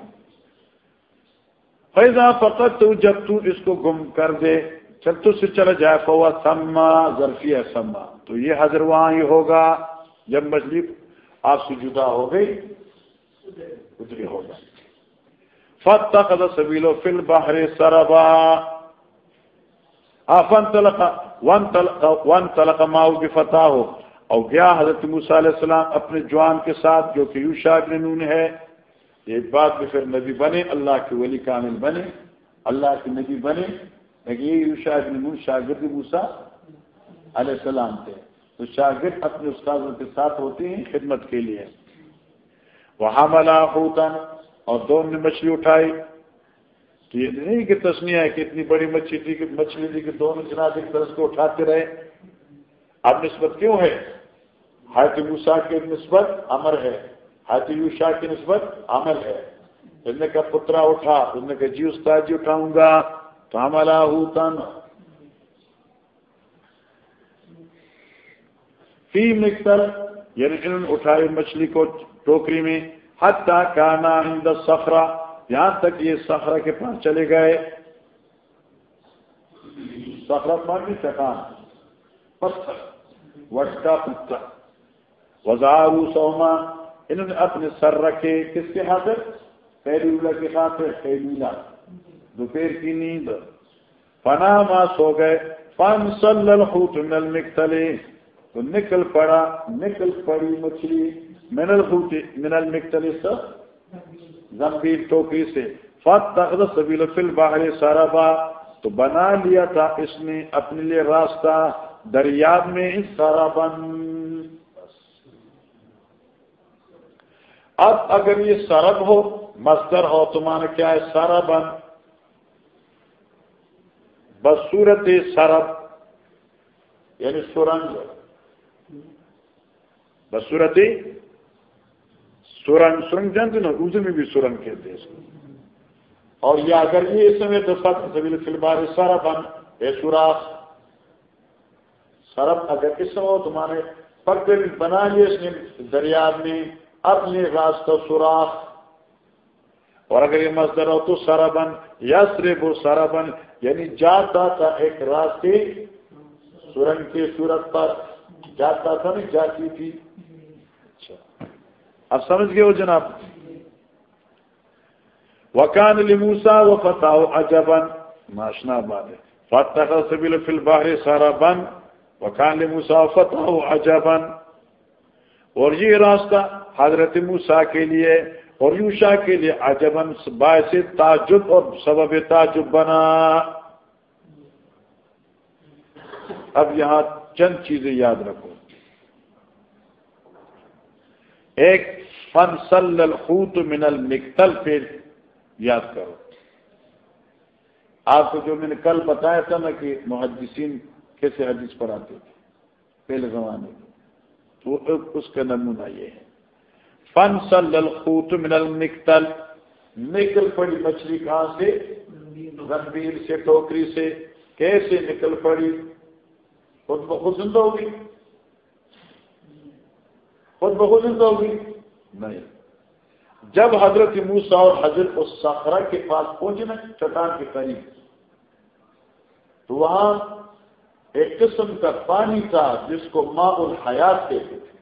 فیضا فقط تو جب تو اس کو گم کر دے جب تو سے چلا جائے فوا سما ظرفی ہے سما تو یہ حضر وہاں ہی ہوگا جب مچھلی آپ سے جدا ہو گئی اتری ہوگا فتح سبیل و فل باہر سربا ون تلق ون تلق ماؤ کی گیا حضرت موسیٰ علیہ السلام اپنے جوان کے ساتھ، جو کہ یوشا ابن نون ہے، یہ بات میں پھر نبی بنے، اللہ کے ولی کامل بنے، اللہ کے نبی بنے، لیکن یہ یوشا ابن نون شاگرد موسا علیہ السلام تھے۔ تو شاگرد اپنے استادوں کے ساتھ ہوتے ہیں خدمت کے لیے۔ وہاں ملا ہوتا اور دونوں نے مچھلی اٹھائی تو یہ نہیں کہ تسنیا ہے کہ اتنی بڑی مچھلی تھی کہ مچھلی تھی کہ دونوں جناب ایک طرح کو اٹھاتے رہے۔ اب نسبت کیوں ہے؟ حایت موسا کی نسبت امر ہے۔ حایت یوشا کی نسبت امر ہے۔ اس نے کہا، پترا اٹھا۔ اس نے کہا جی استاد جی اٹھاؤں گا۔ تو ہمارا ہوتن فی مکسر یعنی انہوں نے اٹھائی مچھلی کو ٹوکری میں حتیٰ کانا ہند سفرا یہاں تک یہ سفرا کے پاس چلے گئے۔ سفرت مان چکان پتھر وٹ کا پتھر وزارو سوما انہوں نے اپنے سر رکھے۔ کس کے خاطر؟ خیلولہ کے خاطر خیلولہ دوپہر کی نیند۔ پنا ماس ہو گئے۔ پن سل الحوت من المقتلے تو نکل پڑا، نکل پڑی مچھلی۔ من الحوت من المقتلے سب زمبیر ٹوکری سے. فت سبیل فل باہر سارا با تو بنا لیا تھا اس نے اپنے لیے راستہ دریا میں سارا اب اگر یہ سرب ہو مستر ہو تمہارا کیا ہے سارا بصورت سرب یعنی سورنگ بصورت سورنگ سورنگ جانتے نا اردو میں بھی سورنگ کہتے ہیں اس کو۔ اور یہ اگر یہ اس میں دفعہ سبیل فلبار سارا بن اے سوراخ سرب اگر اس ہو تمہارے پکڑ بنا لیے اس نے دریا میں، اپنے راستہ سوراخ اور اگر یہ مزدور ہو تو سارا بن یا صرف وہ سارا بن یعنی جاتا تھا ایک راستے سورنگ کے سورت پر، جاتا تھا نہیں جاتی تھی۔ اب سمجھ گئے ہو جناب؟ وکان لموسا و فتح اجبن ماشنا بات ہے۔ فتح سبیل فل باہر سارا بن وکان لموسا و فتح اجبن اور یہ راستہ حضرت موسا کے لیے اور یوشا کے لیے عجبن باعث تعجب اور سبب تعجب بنا۔ اب یہاں چند چیزیں یاد رکھو۔ ایک، فن سل الخوت من المکتل پہ یاد کرو۔ آپ کو جو میں نے کل بتایا تھا نا کہ محدثین کیسے حدیث پر آتے تھے، پہلے زمانے میں، تو اس کا نمونہ یہ ہے۔ فن سل الخوت من المکتل، نکل پڑی مچھلی کہاں سے؟ رنبیر سے، ٹوکری سے، کیسے نکل پڑی؟ خود بخود زندہ ہوگی خود بخود زندہ ہوگی؟ نہیں۔ جب حضرت موسا اور حضرت اس سخرا کے پاس پہنچے نا چٹان کے قریب تو وہاں ایک قسم کا پانی تھا جس کو ماں الحیات کہتے تھے۔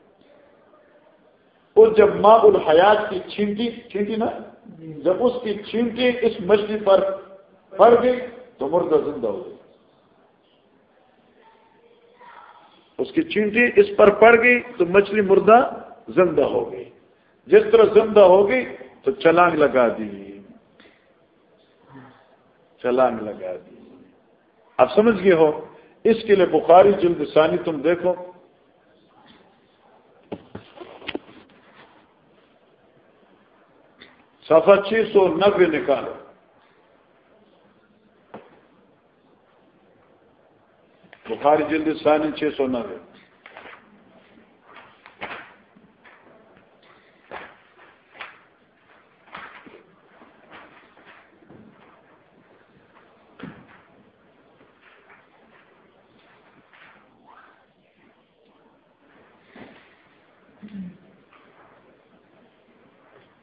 اور جب ماں الحیات کی چھینٹی چھینٹی نا جب اس کی چھینٹی اس مچھلی پر پڑ گئی تو مردہ زندہ ہو گئی اس کی چینٹی اس پر پڑ گئی تو مچھلی مردہ زندہ ہو گئی۔ جس طرح زندہ ہو گئی تو چلانگ لگا دی۔ چلانگ لگا دی۔ آپ سمجھ گئے ہو؟ اس کے لیے بخاری جلد ثانی تم دیکھو۔ سفر چھ سو نبے نکالو۔ بخاری جلد ثانی چھ سو نبے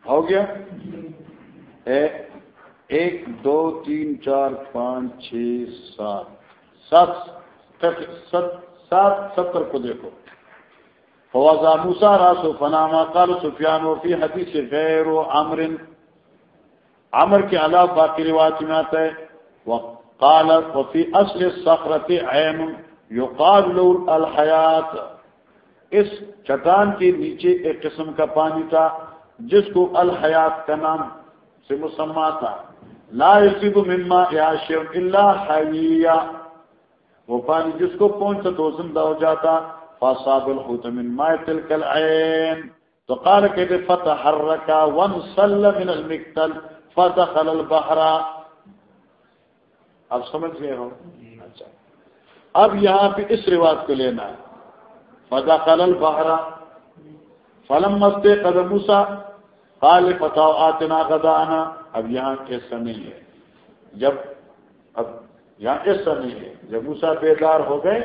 ہو گیا ایک دو تین چار پانچ چھ سات سات سات ستر کو دیکھو۔ فوازا موسا راسو فناما کال سفیان، وفی حدیث غیر و امرن امر کے علاوہ باقی رواج میں آتا ہے وہ کال وفی اصل سخرت عین یو قال الحیات۔ اس چٹان کے نیچے ایک قسم کا پانی تھا، جس کو الحیات کا نام سے مسمہ تھا۔ لا یصیب مما یاشر الا حییا وہ پانی جس کو پہنچتا تو زندہ ہو جاتا۔ فاصاب الحوت من ماء تلك العين۔ تو قال کہ فتحرك وانسل من المقتل۔ فدخل البحر۔ اب سمجھ گئے ہو؟ اچھا۔ اب یہاں پہ اس رواج کو لینا۔ ہے فدخل البحر۔ فلم مست قدم موسا قال فتاو آتنا غدانا اب یہاں ایسا نہیں ہے۔ جب اب یہاں ایسا نہیں ہے۔ جب موسا بیدار ہو گئے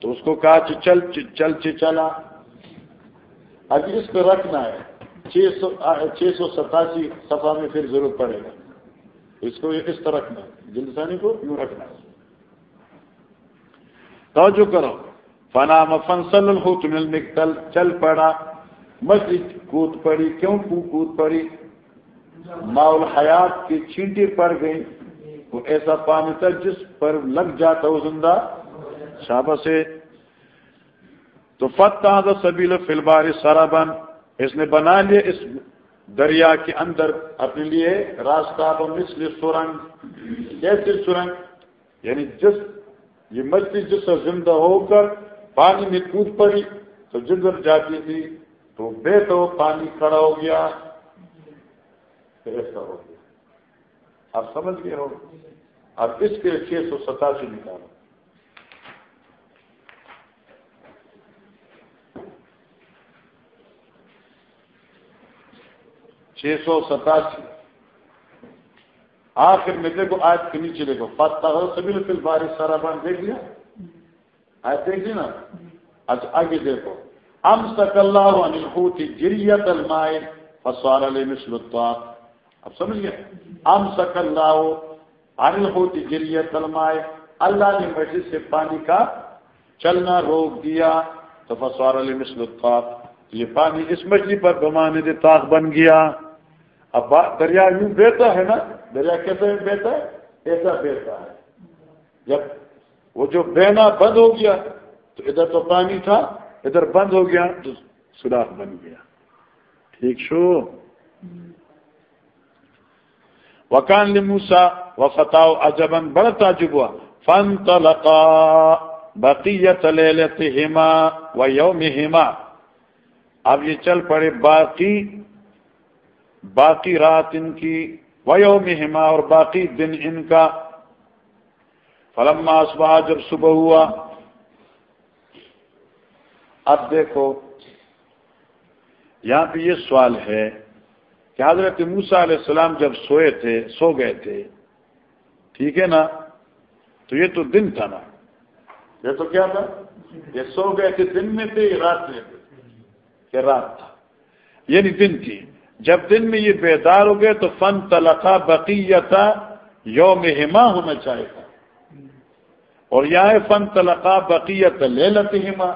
تو اس کو کہا چل چل چلا۔ اب اس کو رکھنا ہے۔ چھ سو چھ سو ستاسی سفا میں پھر ضرورت پڑے گا۔ اس کو اس طرح رکھنا ہے۔ جلسانی کو یوں رکھنا ہے۔ توجہ کرو۔ فنا مفنسل ہو تم چل پڑا۔ مسجد کود پڑی۔ کیوں کود پڑی؟ ماحول حیات کی چینٹی پڑ گئی وہ ایسا پانی تھا جس پر لگ جاتا وہ زندہ شابہ سے۔ تو فتح سبیل فلبار سارا بن اس نے بنا لیا اس دریا کے اندر اپنے لیے راستہ مثل سورنگ کیسے سورنگ یعنی جس، یہ مچھلی جس سے زندہ ہو کر پانی میں کود پڑی، تو جدھر جاتی تھی، تو بے تو پانی کھڑا ہو گیا، ایسا ہو گیا۔ آپ سمجھ گئے ہو اب اس کے چھ سو ستاسی نکالو۔ چھ سو ستاسی۔ آخر میں دیکھو آج کے نیچے دیکھو۔ فتح سبھی پھر بارش سارا بان دیکھ لیا؟ آج دیکھ لی نا؟ اچھا آگے دیکھو۔ ام سک اللہ جریت المائے فسوار علیہ مثل اب سمجھ گئے؟ ام سک اللہ انہوتی جریت المائے اللہ نے مسجد سے پانی کا چلنا روک دیا۔ تو فسوار علیہ مثل یہ پانی اس مچھلی پر گمانے دے تاخ بن گیا۔ اب دریا یوں بہتا ہے نا؟ دریا کیسے بہتا ہے؟ ایسا بہتا ہے۔ جب وہ جو بہنا بند ہو گیا، تو ادھر تو پانی تھا، ادھر بند ہو گیا، تو سوراخ بن گیا۔ ٹھیک شو؟ وکان لموسا و فتح اجبن بڑا تعجب ہوا۔ فن تلقا بقیت لیلتہما و یومہما اب یہ چل پڑے باقی باقی رات ان کی ویو میں اور باقی دن ان کا۔ فلما صبح جب صبح ہوا۔ اب دیکھو، یہاں پہ یہ سوال ہے کہ حضرت موسا علیہ السلام جب سوئے تھے، سو گئے تھے، ٹھیک ہے نا؟ تو یہ تو دن تھا نا۔ یہ تو کیا تھا؟ یہ سو گئے تھے دن میں تھے رات میں تھے۔ رات تھا۔ یعنی دن تھی۔ جب دن میں یہ بیدار ہو گئے تو فن تلقا بقیتا یوم ہما ہونا چاہے گا اور یہاں فن تلقا بقیت لے لتی ہما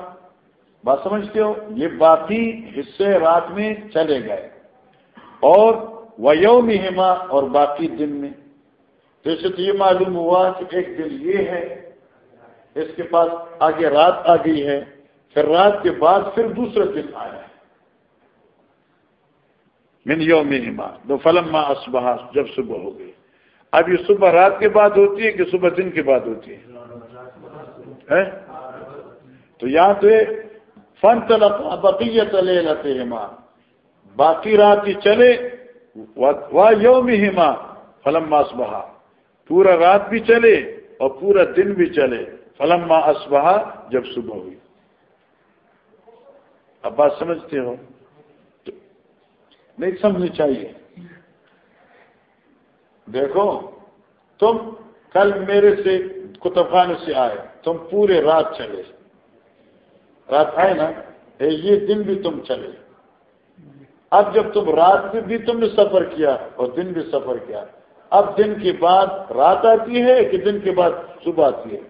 بات سمجھتے ہو؟ یہ باقی حصے رات میں چلے گئے۔ اور وہ یوم ہما اور باقی دن میں۔ تو اسے تو یہ معلوم ہوا کہ ایک دن یہ ہے، اس کے پاس آگے رات آ گئی ہے، پھر رات کے بعد پھر دوسرا دن آیا ہے۔ من یوم دو فلم ماں اسبہ جب صبح ہو گئی۔ اب یہ صبح رات کے بعد ہوتی ہے کہ صبح دن کے بعد ہوتی ہے؟ تو یہاں تو فن تلق بقیت لے لتے ماں باقی رات ہی چلے وہ یوم ہی ماں فلم پورا رات بھی چلے اور پورا دن بھی چلے۔ فلم ماں اسبہ جب صبح ہوئی۔ اب بات سمجھتے ہو؟ نہیں سمجھنی چاہیے۔ دیکھو، تم کل میرے سے کتب خانے سے آئے، تم پورے رات چلے۔ رات آئے نا، یہ دن بھی تم چلے۔ اب جب تم رات میں بھی تم نے سفر کیا اور دن بھی سفر کیا، اب دن کے بعد رات آتی ہے کہ دن کے بعد صبح آتی ہے؟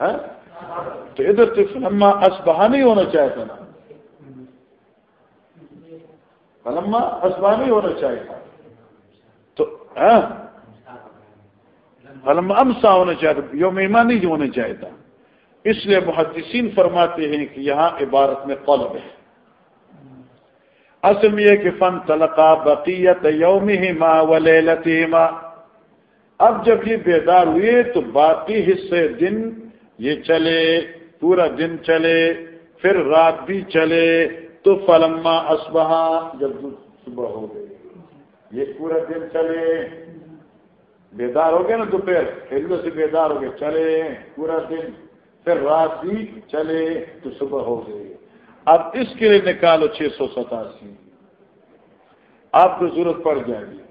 ہاں؟ تو ادھر تو فلما اسبہ نہیں ہونا چاہتا نا۔ فلما نہیں ہونا چاہیے تو ہاں؟ فلما امسا ہونا چاہتا، یوم ایمان نہیں ہونا چاہتا۔ اس لیے محدثین فرماتے ہیں کہ یہاں عبارت میں قلب ہے۔ اصل یہ کہ فن تلقا بقیت یوم ہی ماں اب جب یہ بیدار ہوئے تو باقی حصے دن یہ چلے، پورا دن چلے، پھر رات بھی چلے، تو فلما اسبہا جب صبح ہو گئی یہ پورا دن چلے۔ بیدار ہو گئے نا دوپہر پھر سے بیدار ہو گئے، چلے پورا دن۔ پھر رات بھی چلے تو صبح ہو گئی اب اس کے لیے نکالو چھ سو ستاسی۔ آپ کو ضرورت پڑ جائے گی۔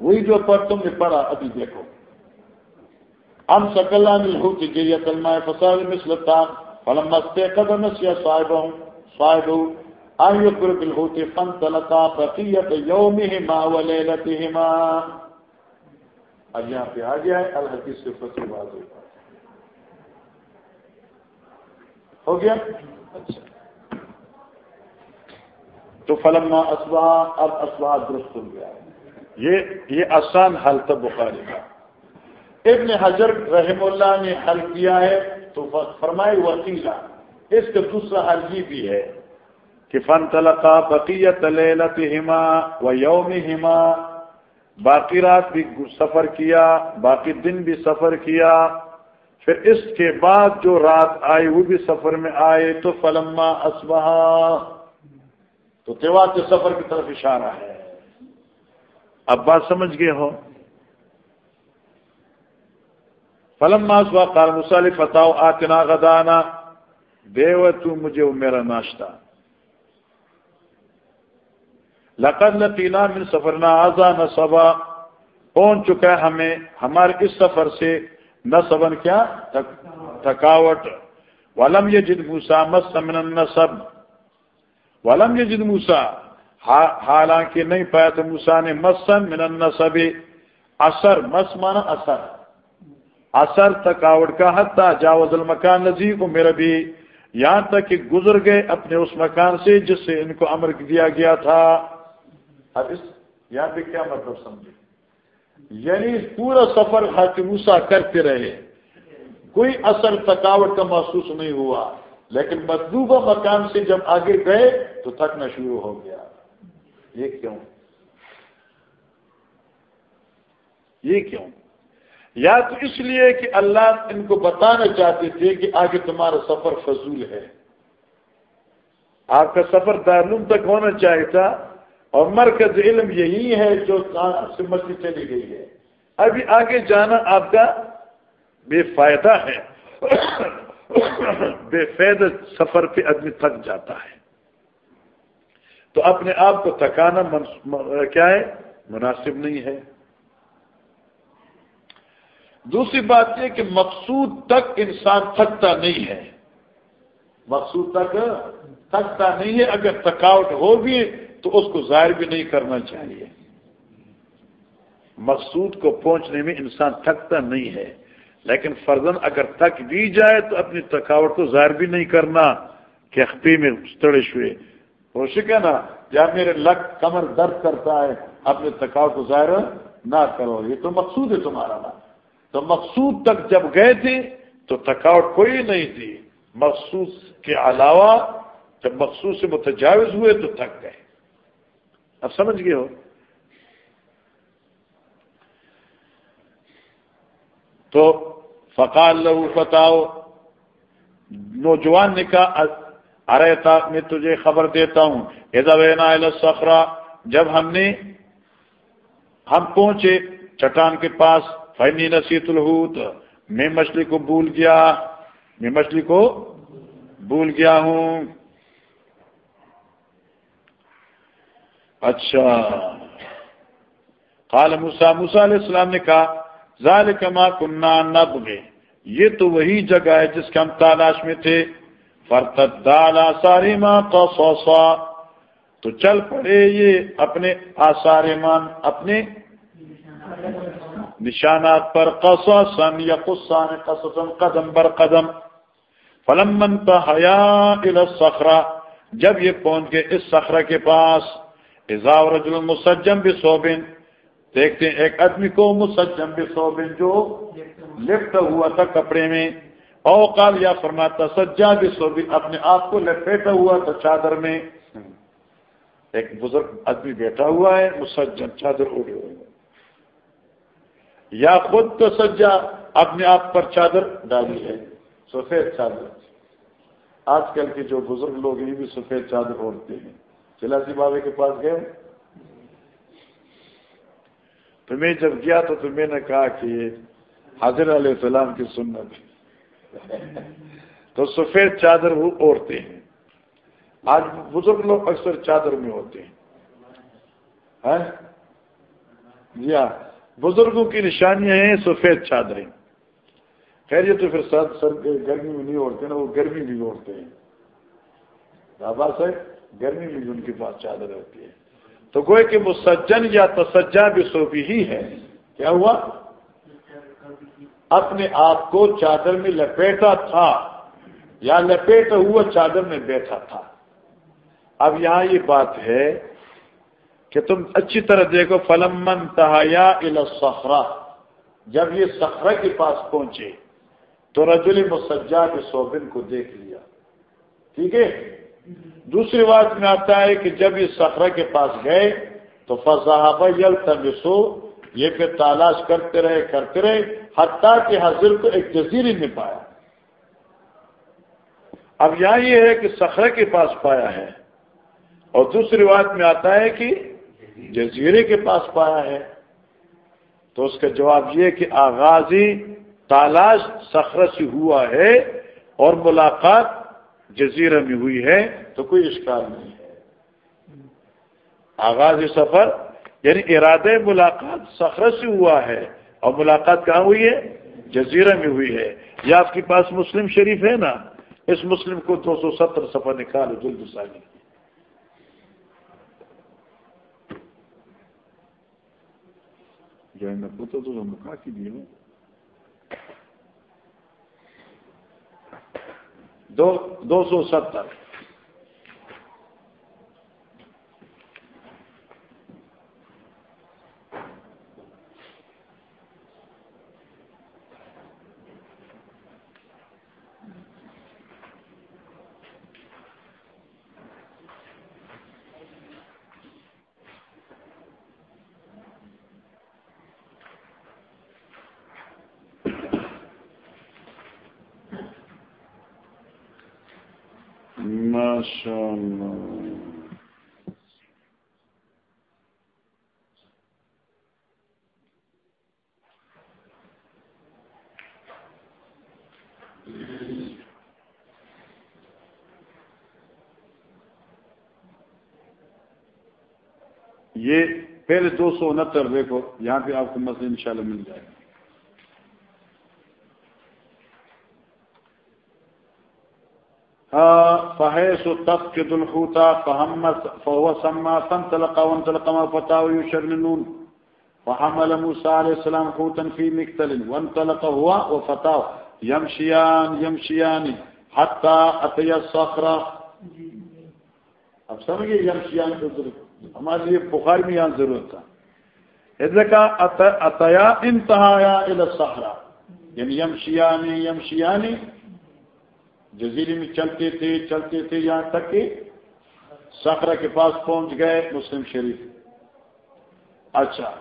وہی جو پر تم نے پڑھا، ابھی دیکھو۔ ہم سکلان ہوتی گئی کلمہ فساد مسلطان فلما استيقظ نسي صاحبه صاحبه أن يخبر بالحوت فانطلقا بقية يومهما وليلتهما۔ اب یہاں پہ آ گیا ہے، الحدیث سے فصل بات ہوتا ہو گیا؟ اچھا تو فلما اسبا اب اسبا درست ہو گیا۔ یہ یہ آسان حل تھا بخاری کا۔ ابن حجر رحم اللہ نے حل کیا ہے، تو فرمائے وسیلہ۔ اس کا دوسرا حل یہ بھی ہے کہ فن تلقا بقیت لیلت ہما و یوم ہما باقی رات بھی سفر کیا، باقی دن بھی سفر کیا۔ پھر اس کے بعد جو رات آئی وہ بھی سفر میں آئے تو فلما اسبہ تو تیوار کے سفر کی طرف اشارہ ہے۔ اب بات سمجھ گئے ہو؟ فلم ماسوا کار مسالف فتاؤ آتنا غدانا دیو تو مجھے وہ میرا ناشتہ۔ لقد لقینا من سفرنا آزا نہ پہنچ چکا ہے ہمیں، ہمارے اس سفر سے نہ کیا؟ تھکاوٹ ولم یہ جد موسا مت سمن نصب ولم یہ جد موسا حالانکہ نہیں پایا تو موسا نے مسن من النصب۔ اثر، مس مانا اثر۔ اثر تھکاوٹ کا حد جاوز المکان نزیب کو میرا بھی یہاں تک کہ گزر گئے اپنے اس مکان سے جس سے ان کو امر دیا گیا تھا۔ اب اس یہاں پہ کیا مطلب سمجھے؟ یعنی پورا سفر موسا کرتے رہے۔ کوئی اثر تھکاوٹ کا محسوس نہیں ہوا، لیکن مطلوبہ مکان سے جب آگے گئے تو تھکنا شروع ہو گیا۔ یہ کیوں؟ یہ کیوں؟ یا تو اس لیے کہ اللہ ان کو بتانا چاہتے تھے کہ آگے تمہارا سفر فضول ہے۔ آپ کا سفر دارالعلوم تک ہونا چاہیے تھا۔ اور مرکز علم یہی ہے جو مچھلی چلی گئی ہے۔ ابھی آگے جانا آپ کا بے فائدہ ہے۔ بے فید سفر پہ آدمی تھک جاتا ہے۔ تو اپنے آپ کو تھکانا کیا ہے؟ مناسب نہیں ہے۔ دوسری بات یہ کہ مقصود تک انسان تھکتا نہیں ہے۔ مقصود تک تھکتا نہیں ہے، اگر تھکاوٹ ہو بھی تو اس کو ظاہر بھی نہیں کرنا چاہیے۔ مقصود کو پہنچنے میں انسان تھکتا نہیں ہے، لیکن فرزن اگر تھک بھی جائے تو اپنی تھکاوٹ کو ظاہر بھی نہیں کرنا۔ کہ اختی میں تڑے ہوئے ہو سکے نا یا میرے لک کمر درد کرتا ہے، اپنی تھکاوٹ کو ظاہر نہ کرو۔ یہ تو مقصود ہے تمہارا نا۔ تو مقصود تک جب گئے تھے، تو تھکاوٹ کوئی نہیں تھی۔ مخصوص کے علاوہ جب مخصوص سے متجاوز ہوئے تو تھک گئے۔ اب سمجھ گئے ہو؟ تو فقال لہو فتاؤ نوجوان نے کہا ارے تا، میں تجھے خبر دیتا ہوں۔ وینا سفرا جب ہم نے، ہم پہنچے چٹان کے پاس فنی نصیت الحوت، میں مچھلی کو بھول گیا، میں مچھلی کو بھول گیا ہوں۔ اچھا۔ قال موسا موسا علیہ السلام نے کہا ظال کما کنہ نب یہ تو وہی جگہ ہے جس کے ہم تلاش میں تھے۔ فرتدالا ساری ماں تو تو چل پڑے یہ اپنے آسار مان اپنے نشانات پر قصصن یا قصان قدم بر قدم۔ فلم منتا حیا الصخرہ، جب یہ پہنچ گئے اس صخرہ کے پاس۔ رجل مسجم بھی سوبن دیکھتے ہیں، ایک آدمی کو مسجم بھی سوبن جو لفٹ ہوا تھا کپڑے میں اوقال یا فرماتا سجا بھی سوبن اپنے آپ کو لپیٹا ہوا تھا چادر میں۔ ایک بزرگ آدمی بیٹھا ہوا ہے، مسجم چادر اڑے ہوئے یا خود تو سجا، اپنے آپ پر چادر ڈالی ہے، سفید چادر۔ آج کل کے جو بزرگ لوگ یہ بھی سفید چادر اوڑھتے ہیں۔ چلاسی بابے کے پاس گئے۔ تو میں جب گیا تو تو میں نے کہا کہ حاضر علیہ السلام کی سنت تو سفید چادر وہ اوڑھتے ہیں۔ آج بزرگ لوگ اکثر چادر میں ہوتے ہیں۔ ہاں؟ جی ہاں۔ بزرگوں کی نشانیاں ہیں، سفید چادریں۔ خیر یہ تو پھر سر سر، گرمی میں نہیں اوڑھتے نا، وہ گرمی بھی اوڑھتے ہیں۔ بابا صاحب گرمی میں بھی ان کے پاس چادر ہوتی ہے۔ تو گوئے کہ وہ سجن یا تسجا بھی سوبی ہی ہے کیا ہوا؟ اپنے آپ کو چادر میں لپیٹا تھا۔ یا لپیٹا ہوا چادر میں بیٹھا تھا۔ اب یہاں یہ بات ہے کہ تم اچھی طرح دیکھو فلم من تہیا الصخرا جب یہ سخرا کے پاس پہنچے تو رجل مسجا کے صوبن کو دیکھ لیا۔ ٹھیک ہے؟ دوسری بات میں آتا ہے کہ جب یہ سخرا کے پاس گئے تو فضاحبہ یل تبسو یہ پھر تلاش کرتے رہے کرتے رہے، حتیٰ کہ حضر کو ایک جزیرے میں پایا۔ اب یہاں یہ ہے کہ سخرے کے پاس پایا ہے۔ اور دوسری بات میں آتا ہے کہ جزیرے کے پاس پایا ہے۔ تو اس کا جواب یہ کہ آغازی تالاش سخر سے ہوا ہے اور ملاقات جزیرہ میں ہوئی ہے تو کوئی اشکال نہیں ہے۔ آغاز سفر یعنی ارادے ملاقات سخر سے ہوا ہے۔ اور ملاقات کہاں ہوئی ہے؟ جزیرہ میں ہوئی ہے۔ یہ آپ کے پاس مسلم شریف ہے نا؟ اس مسلم کو دو سو ستر سفر نکالو جلد سانی جو ہے پوتا تو مکا کی دیے دو دو سو ستر۔ اللہ یہ پہلے دو سو انہتر دیکھو، یہاں پہ آپ کو مسئلہ انشاءاللہ مل جائے گا۔ فحيث تفقد الحوت فهمت فهو سمى فانطلق وانطلق ما فتاه يشرنون فحمل موسى عليه السلام حوتا في مكتل وانطلق هو وفتاه. يمشيان يمشيان حتى أتي الصخرة. اب سمجھے یمشیان کو ضرورت ہمارے لیے بخار میں یہاں ضرورت تھا. ادھر کا اتیا انتہایا الى الصخرہ یعنی یمشیانی یمشیانی جزیرے میں چلتے تھے چلتے تھے یہاں تک کہ سخرا کے پاس پہنچ گئے مسلم شریف۔ اچھا۔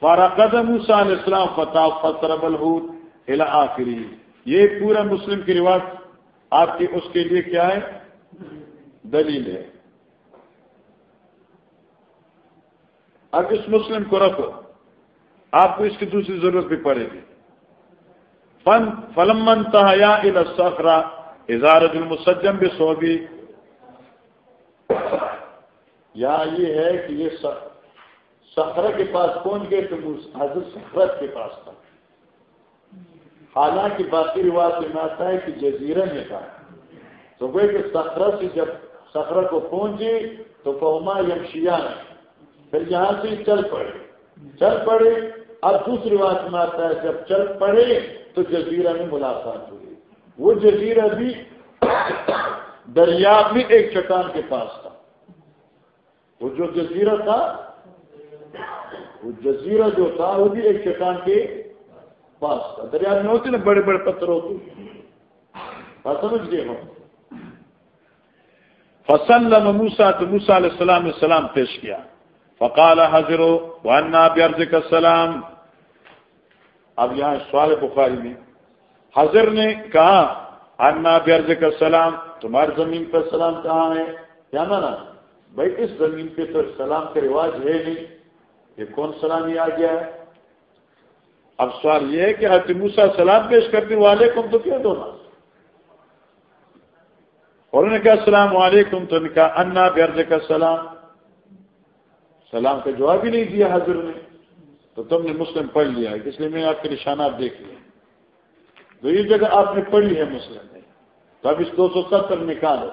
قدم علیہ السلام فتح فتح بلحود الا آخری۔ یہ پورا مسلم کی رواج آپ کی اس کے لیے کیا ہے؟ دلیل ہے۔ اب اس مسلم کو رکھو۔ آپ کو اس کی دوسری ضرورت بھی پڑے گی۔ فن فلمن تہیا السخرا اظہارت المسجم بھی سوبی یا یہ ہے کہ یہ سخرہ کے پاس پہنچ گئے تو حضرت سخرت کے پاس تھا۔ حالانکہ باقی رواج میں آتا ہے کہ جزیرے میں تھا۔ تو وہ کہ سخرہ سے جب سخرہ کو پہنچی تو قوما یمشیا پھر یہاں سے چل پڑے۔ چل پڑے اب دوسری بات میں آتا ہے، جب چل پڑے تو جزیرہ میں ملاقات ہوئی۔ وہ جزیرہ بھی دریا میں ایک چٹان کے پاس تھا۔ وہ جو جزیرہ تھا، وہ جزیرہ جو تھا، وہ بھی ایک چٹان کے پاس تھا۔ دریا میں ہوتے نا، بڑے بڑے پتھر ہوتے سمجھ گئے ہم؟ فصل موسا تو موسا علیہ السلام نے سلام پیش کیا۔ فقال حضر وانا بیارز کا سلام اب یہاں سوال بخاری میں، حضر نے کہا، انا بیارز کا سلام تمہاری زمین پر سلام کہاں ہے؟ کیا مانا بھائی اس زمین پہ تو سلام کا رواج ہے نہیں۔ یہ کون سلام ہی آ گیا ہے؟ اب سوال یہ ہے کہ حضرت موسا سلام پیش کرنے والے کم تو کیا دو اور انہوں نے کہا، السلام علیکم، تو نے کہا، انا بیارز کا سلام سلام کا جواب ہی نہیں دیا حضر نے۔ تو تم نے مسلم پڑھ لیا ہے، اس لیے میں آپ کے نشانات دیکھ لیے تو یہ جگہ آپ نے پڑھی ہے مسلم میں۔ تو اب اس دو سو ستر نکالو۔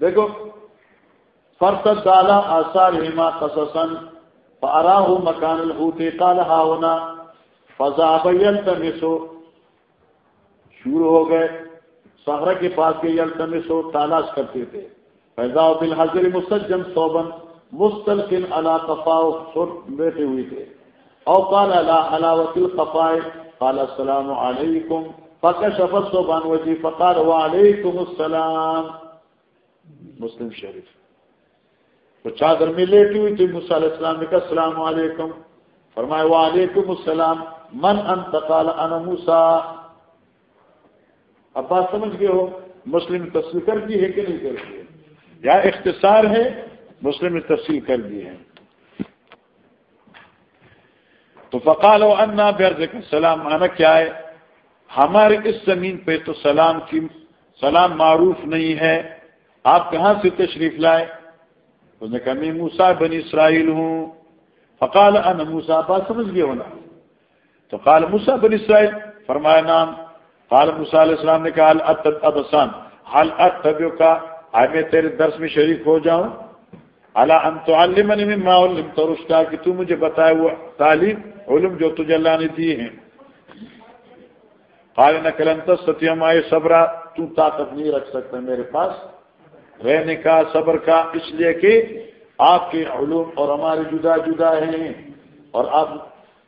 دیکھو، فرسد ڈالا آثار ہما قسن پارا ہوں مکان الحوتے تالحا ہونا فضا بیلتمسو شروع ہو گئے سہرا کے پاس کے یلتمسو تلاش کرتے تھے۔ فیضا بل حضر مسجم صوبن مستلقن علا قفاء بیٹھے ہوئے تھے۔ او قال لا حلاوت القفاء قال السلام علیکم فکشف الصوبان وجی فقال وعلیکم السلام۔ مسلم شریف۔ تو چادر میں لیٹی ہوئی تھی، موسیٰ علیہ السلام نے کہا، السلام علیکم۔ فرمائے وعلیکم السلام۔ من انت؟ قال، انا موسیٰ۔ اب بات سمجھ گئے ہو، مسلم تفصیل کر دی ہے کہ نہیں کر دی یا اختصار ہے؟ مسلم نے تفصیل کر دی ہے۔ تو فقال و انا برد کا سلام آنا کیا ہے؟ ہمارے اس زمین پہ تو سلام کی، سلام معروف نہیں ہے۔ آپ کہاں سے تشریف لائے؟ اس نے کہا، میں موسا بن اسرائیل ہوں۔ فقال ان موسا بات سمجھ گئے ہونا تو قال موسا بن اسرائیل، فرمایا نام قال موسا علیہ السلام نے کہا ابسان حل اتبیو کا آئے میں تیرے درس میں شریک ہو جاؤں۔ اللہ ان تو علمنی علم تو کہ تو مجھے بتائے وہ تعلیم، علم جو تجھے اللہ نے دی ہیں۔ قال نقل ستیم آئے صبرا، تو طاقت نہیں رکھ سکتا میرے پاس۔ رہنے کا، صبر کا، اس لیے کہ آپ کے علوم اور ہمارے جدا جدا ہیں، اور آپ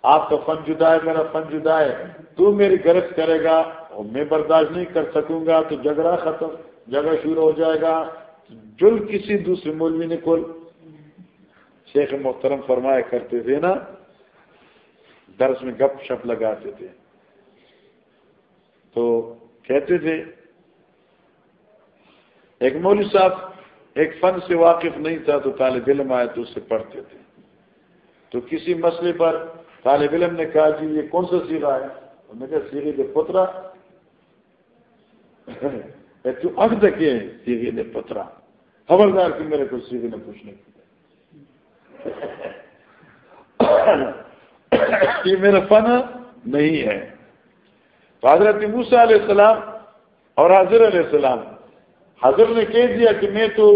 آپ کا فن جدا ہے، میرا فن جدا ہے۔ تو میری گرفت کرے گا، اور میں برداشت نہیں کر سکوں گا، تو جھگڑا ختم۔ جگہ شروع ہو جائے گا، جل کسی دوسرے مولوی نے کل شیخ محترم فرمایا کرتے تھے نا، درس میں گپ شپ لگاتے تھے۔ تو کہتے تھے، ایک مولوی صاحب ایک فن سے واقف نہیں تھا تو طالب علم آئے تو اس سے پڑھتے تھے۔ تو کسی مسئلے پر طالب علم نے کہا جی یہ کون سا سیرا ہے؟ انہوں نے کہا سیری دے پترا تو اگ دکے سیری دے پترا خبردار کہ میرے کو سیری نے پوچھنے کی یہ میرا فن نہیں ہے حضرت موسیٰ علیہ السلام اور حضر علیہ السلام حضر نے کہہ دیا کہ میں تو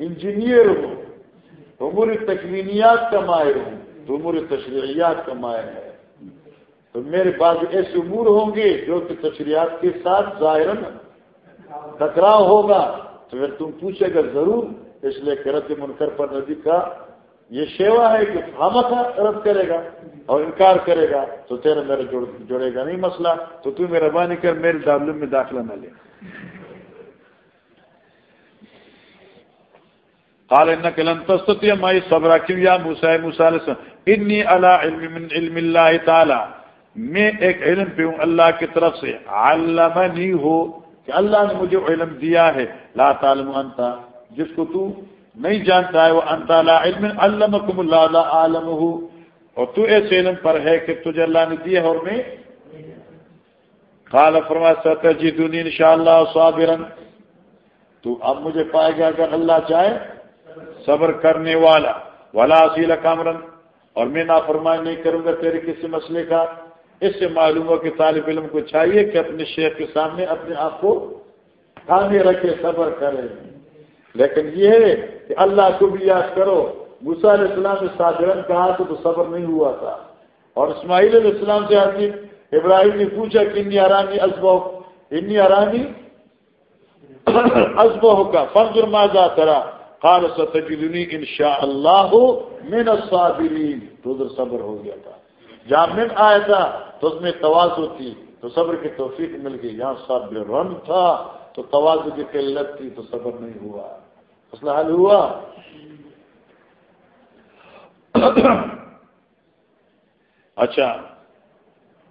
انجینئر ہوں امور تکوینیات کا ماہر ہوں تو امور تشریحیات کا ماہر ہے تو میرے پاس ایسے امور ہوں گے جو کہ تشریحات کے ساتھ ظاہر ٹکراؤ ہوگا تو پھر تم پوچھے گا ضرور، اس لیے کرت منکر پر ندی کا یہ سیوا ہے کہ ہم رد کرے گا اور انکار کرے گا، تو تیرا میرا جڑے گا نہیں مسئلہ، تو تم مہربانی کر، میرے دارالعلوم میں داخلہ نہ لے۔ قال انك لن تستطيع معي صبر كم يا موسى موسى علیہ السلام، انی على علم من علم الله تعالی، میں ایک علم پہ ہوں اللہ کی طرف سے، علمنی ہو کہ اللہ نے مجھے علم دیا ہے۔ لا تعلم انت، جس کو تو نہیں جانتا ہے، وہ انت لا علم علمکم اللہ، لا عالمہ اور تو ایسے علم پر ہے کہ تجھے اللہ نے دیا ہے اور میں قال فرما ستا جی دنیا ستجدنی انشاءاللہ صابرا تو اب مجھے پائے گا اگر اللہ چاہے صبر کرنے والا۔ ولا اصیل کامرن اور میں نافرمانی نہیں کروں گا تیرے کسی مسئلے کا۔ اس سے معلوم ہو کہ طالب علم کو چاہیے کہ اپنے شیخ کے سامنے اپنے آپ کو تھانے رکھے، صبر کرے۔ لیکن یہ ہے کہ اللہ کو بھی یاد کرو علیہ السلام نے ساجرن کہا تو تو صبر نہیں ہوا تھا۔ اور اسماعیل علیہ السلام سے آتی، ابراہیم نے پوچھا کہ انی آرامی ازبو انی آرامی ازبو کا فنزر ماضا ترا؟ قال، ستجدنی انشاء اللہ من الصابرین۔ تو ادھر صبر ہو گیا تھا۔ جہاں من آیا تھا تو اس میں توازو تھی، تو صبر کی توفیق مل گئی۔ یہاں صبر رن تھا، تو توازو کی قلت تھی، تو صبر نہیں ہوا۔ مسئلہ حل ہوا۔ اچھا۔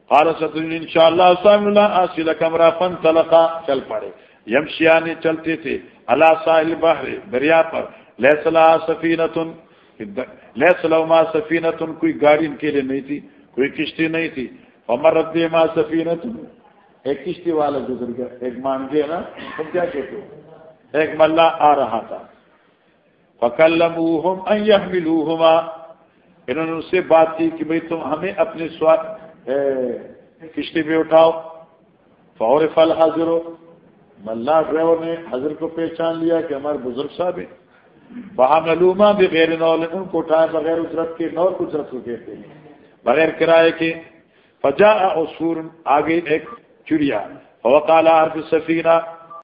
قال ستجدنی انشاءاللہ صاحب اللہ آسیل کمرہ فن تلقا چل پڑے۔ یمشیانے چلتے تھے۔ اللہ ساحل بحر دریا پر۔ لہسلا سفینتن لہسلا ما سفینتن، کوئی گاڑی ان کے لیے نہیں تھی۔ کوئی کشتی نہیں تھی۔ عمر رد ما سفینتن ایک کشتی والا گزر گیا۔ ایک مان گیا نا۔ تم کیا کہتے ہو؟ ایک ملا آ رہا تھا۔ فکلموہم ان یحملوہما انہوں نے اس سے بات کی کہ بھئی تم ہمیں اپنے کشتی پہ اٹھاؤ۔ فور فل حاضر ہو ملا ڈرائیور نے حضرت کو پہچان لیا کہ ہمارے بزرگ صاحب ہیں۔ وہاں معلومہ بھی غیر نول۔ ان کو اٹھائے بغیر اجرت کے نور اجرت کو کہتے ہیں۔ بغیر کرائے کے فجا اصور آگے ایک چڑیا۔ وقالا حرف سفینہ